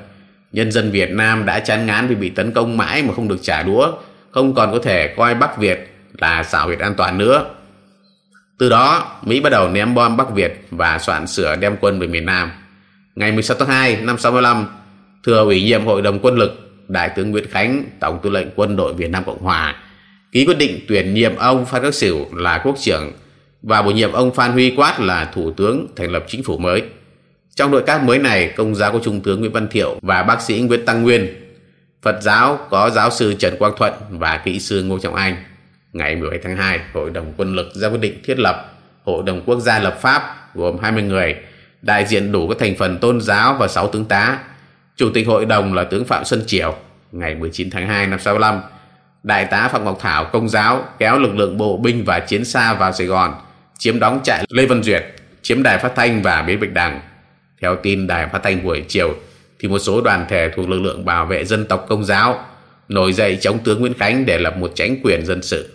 nhân dân Việt Nam đã chán ngán vì bị tấn công mãi mà không được trả đũa, không còn có thể coi Bắc Việt là xảo huyệt an toàn nữa. Từ đó, Mỹ bắt đầu ném bom Bắc Việt và soạn sửa đem quân về miền Nam. Ngày 16 tháng 2 năm 65, thừa ủy nhiệm Hội đồng quân lực, Đại tướng Nguyễn Khánh, Tổng tư lệnh quân đội Việt Nam Cộng Hòa, ký quyết định tuyển nhiệm ông Phan Khắc Sỉu là quốc trưởng và bổ nhiệm ông Phan Huy Quát là thủ tướng thành lập chính phủ mới. Trong nội các mới này, công giáo có Trung tướng Nguyễn Văn Thiệu và bác sĩ Nguyễn Tăng Nguyên. Phật giáo có giáo sư Trần Quang Thuận và kỹ sư Ngô Trọng Anh. Ngày 17 tháng 2, Hội đồng quân lực ra quyết định thiết lập Hội đồng quốc gia lập pháp gồm 20 người, đại diện đủ các thành phần tôn giáo và 6 tướng tá. Chủ tịch hội đồng là tướng Phạm Xuân Triều. Ngày 19 tháng 2 năm 65, Đại tá Phạm Ngọc Thảo công giáo kéo lực lượng bộ binh và chiến xa vào Sài Gòn, chiếm đóng trại Lê Văn Duyệt, chiếm đài phát thanh và bến Bạch Đằng. Theo tin đài phát thanh buổi chiều, thì một số đoàn thể thuộc lực lượng bảo vệ dân tộc công giáo nổi dậy chống tướng Nguyễn Khánh để lập một chánh quyền dân sự.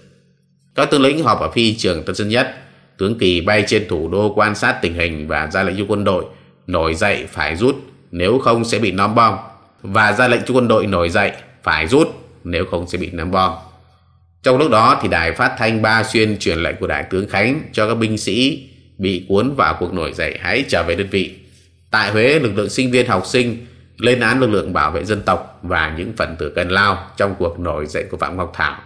Các tướng lĩnh họp ở phi trường Tân Sơn Nhất, tướng Kỳ bay trên thủ đô quan sát tình hình và ra lệnh cho quân đội nổi dậy phải rút nếu không sẽ bị ném bom và ra lệnh cho quân đội nổi dậy phải rút nếu không sẽ bị ném bom. Trong lúc đó thì đài phát thanh Ba Xuyên truyền lệnh của đại tướng Khánh cho các binh sĩ bị cuốn vào cuộc nổi dậy hãy trở về đơn vị. Tại Huế, lực lượng sinh viên học sinh lên án lực lượng bảo vệ dân tộc và những phần tử cần lao trong cuộc nổi dậy của Phạm Ngọc Thảo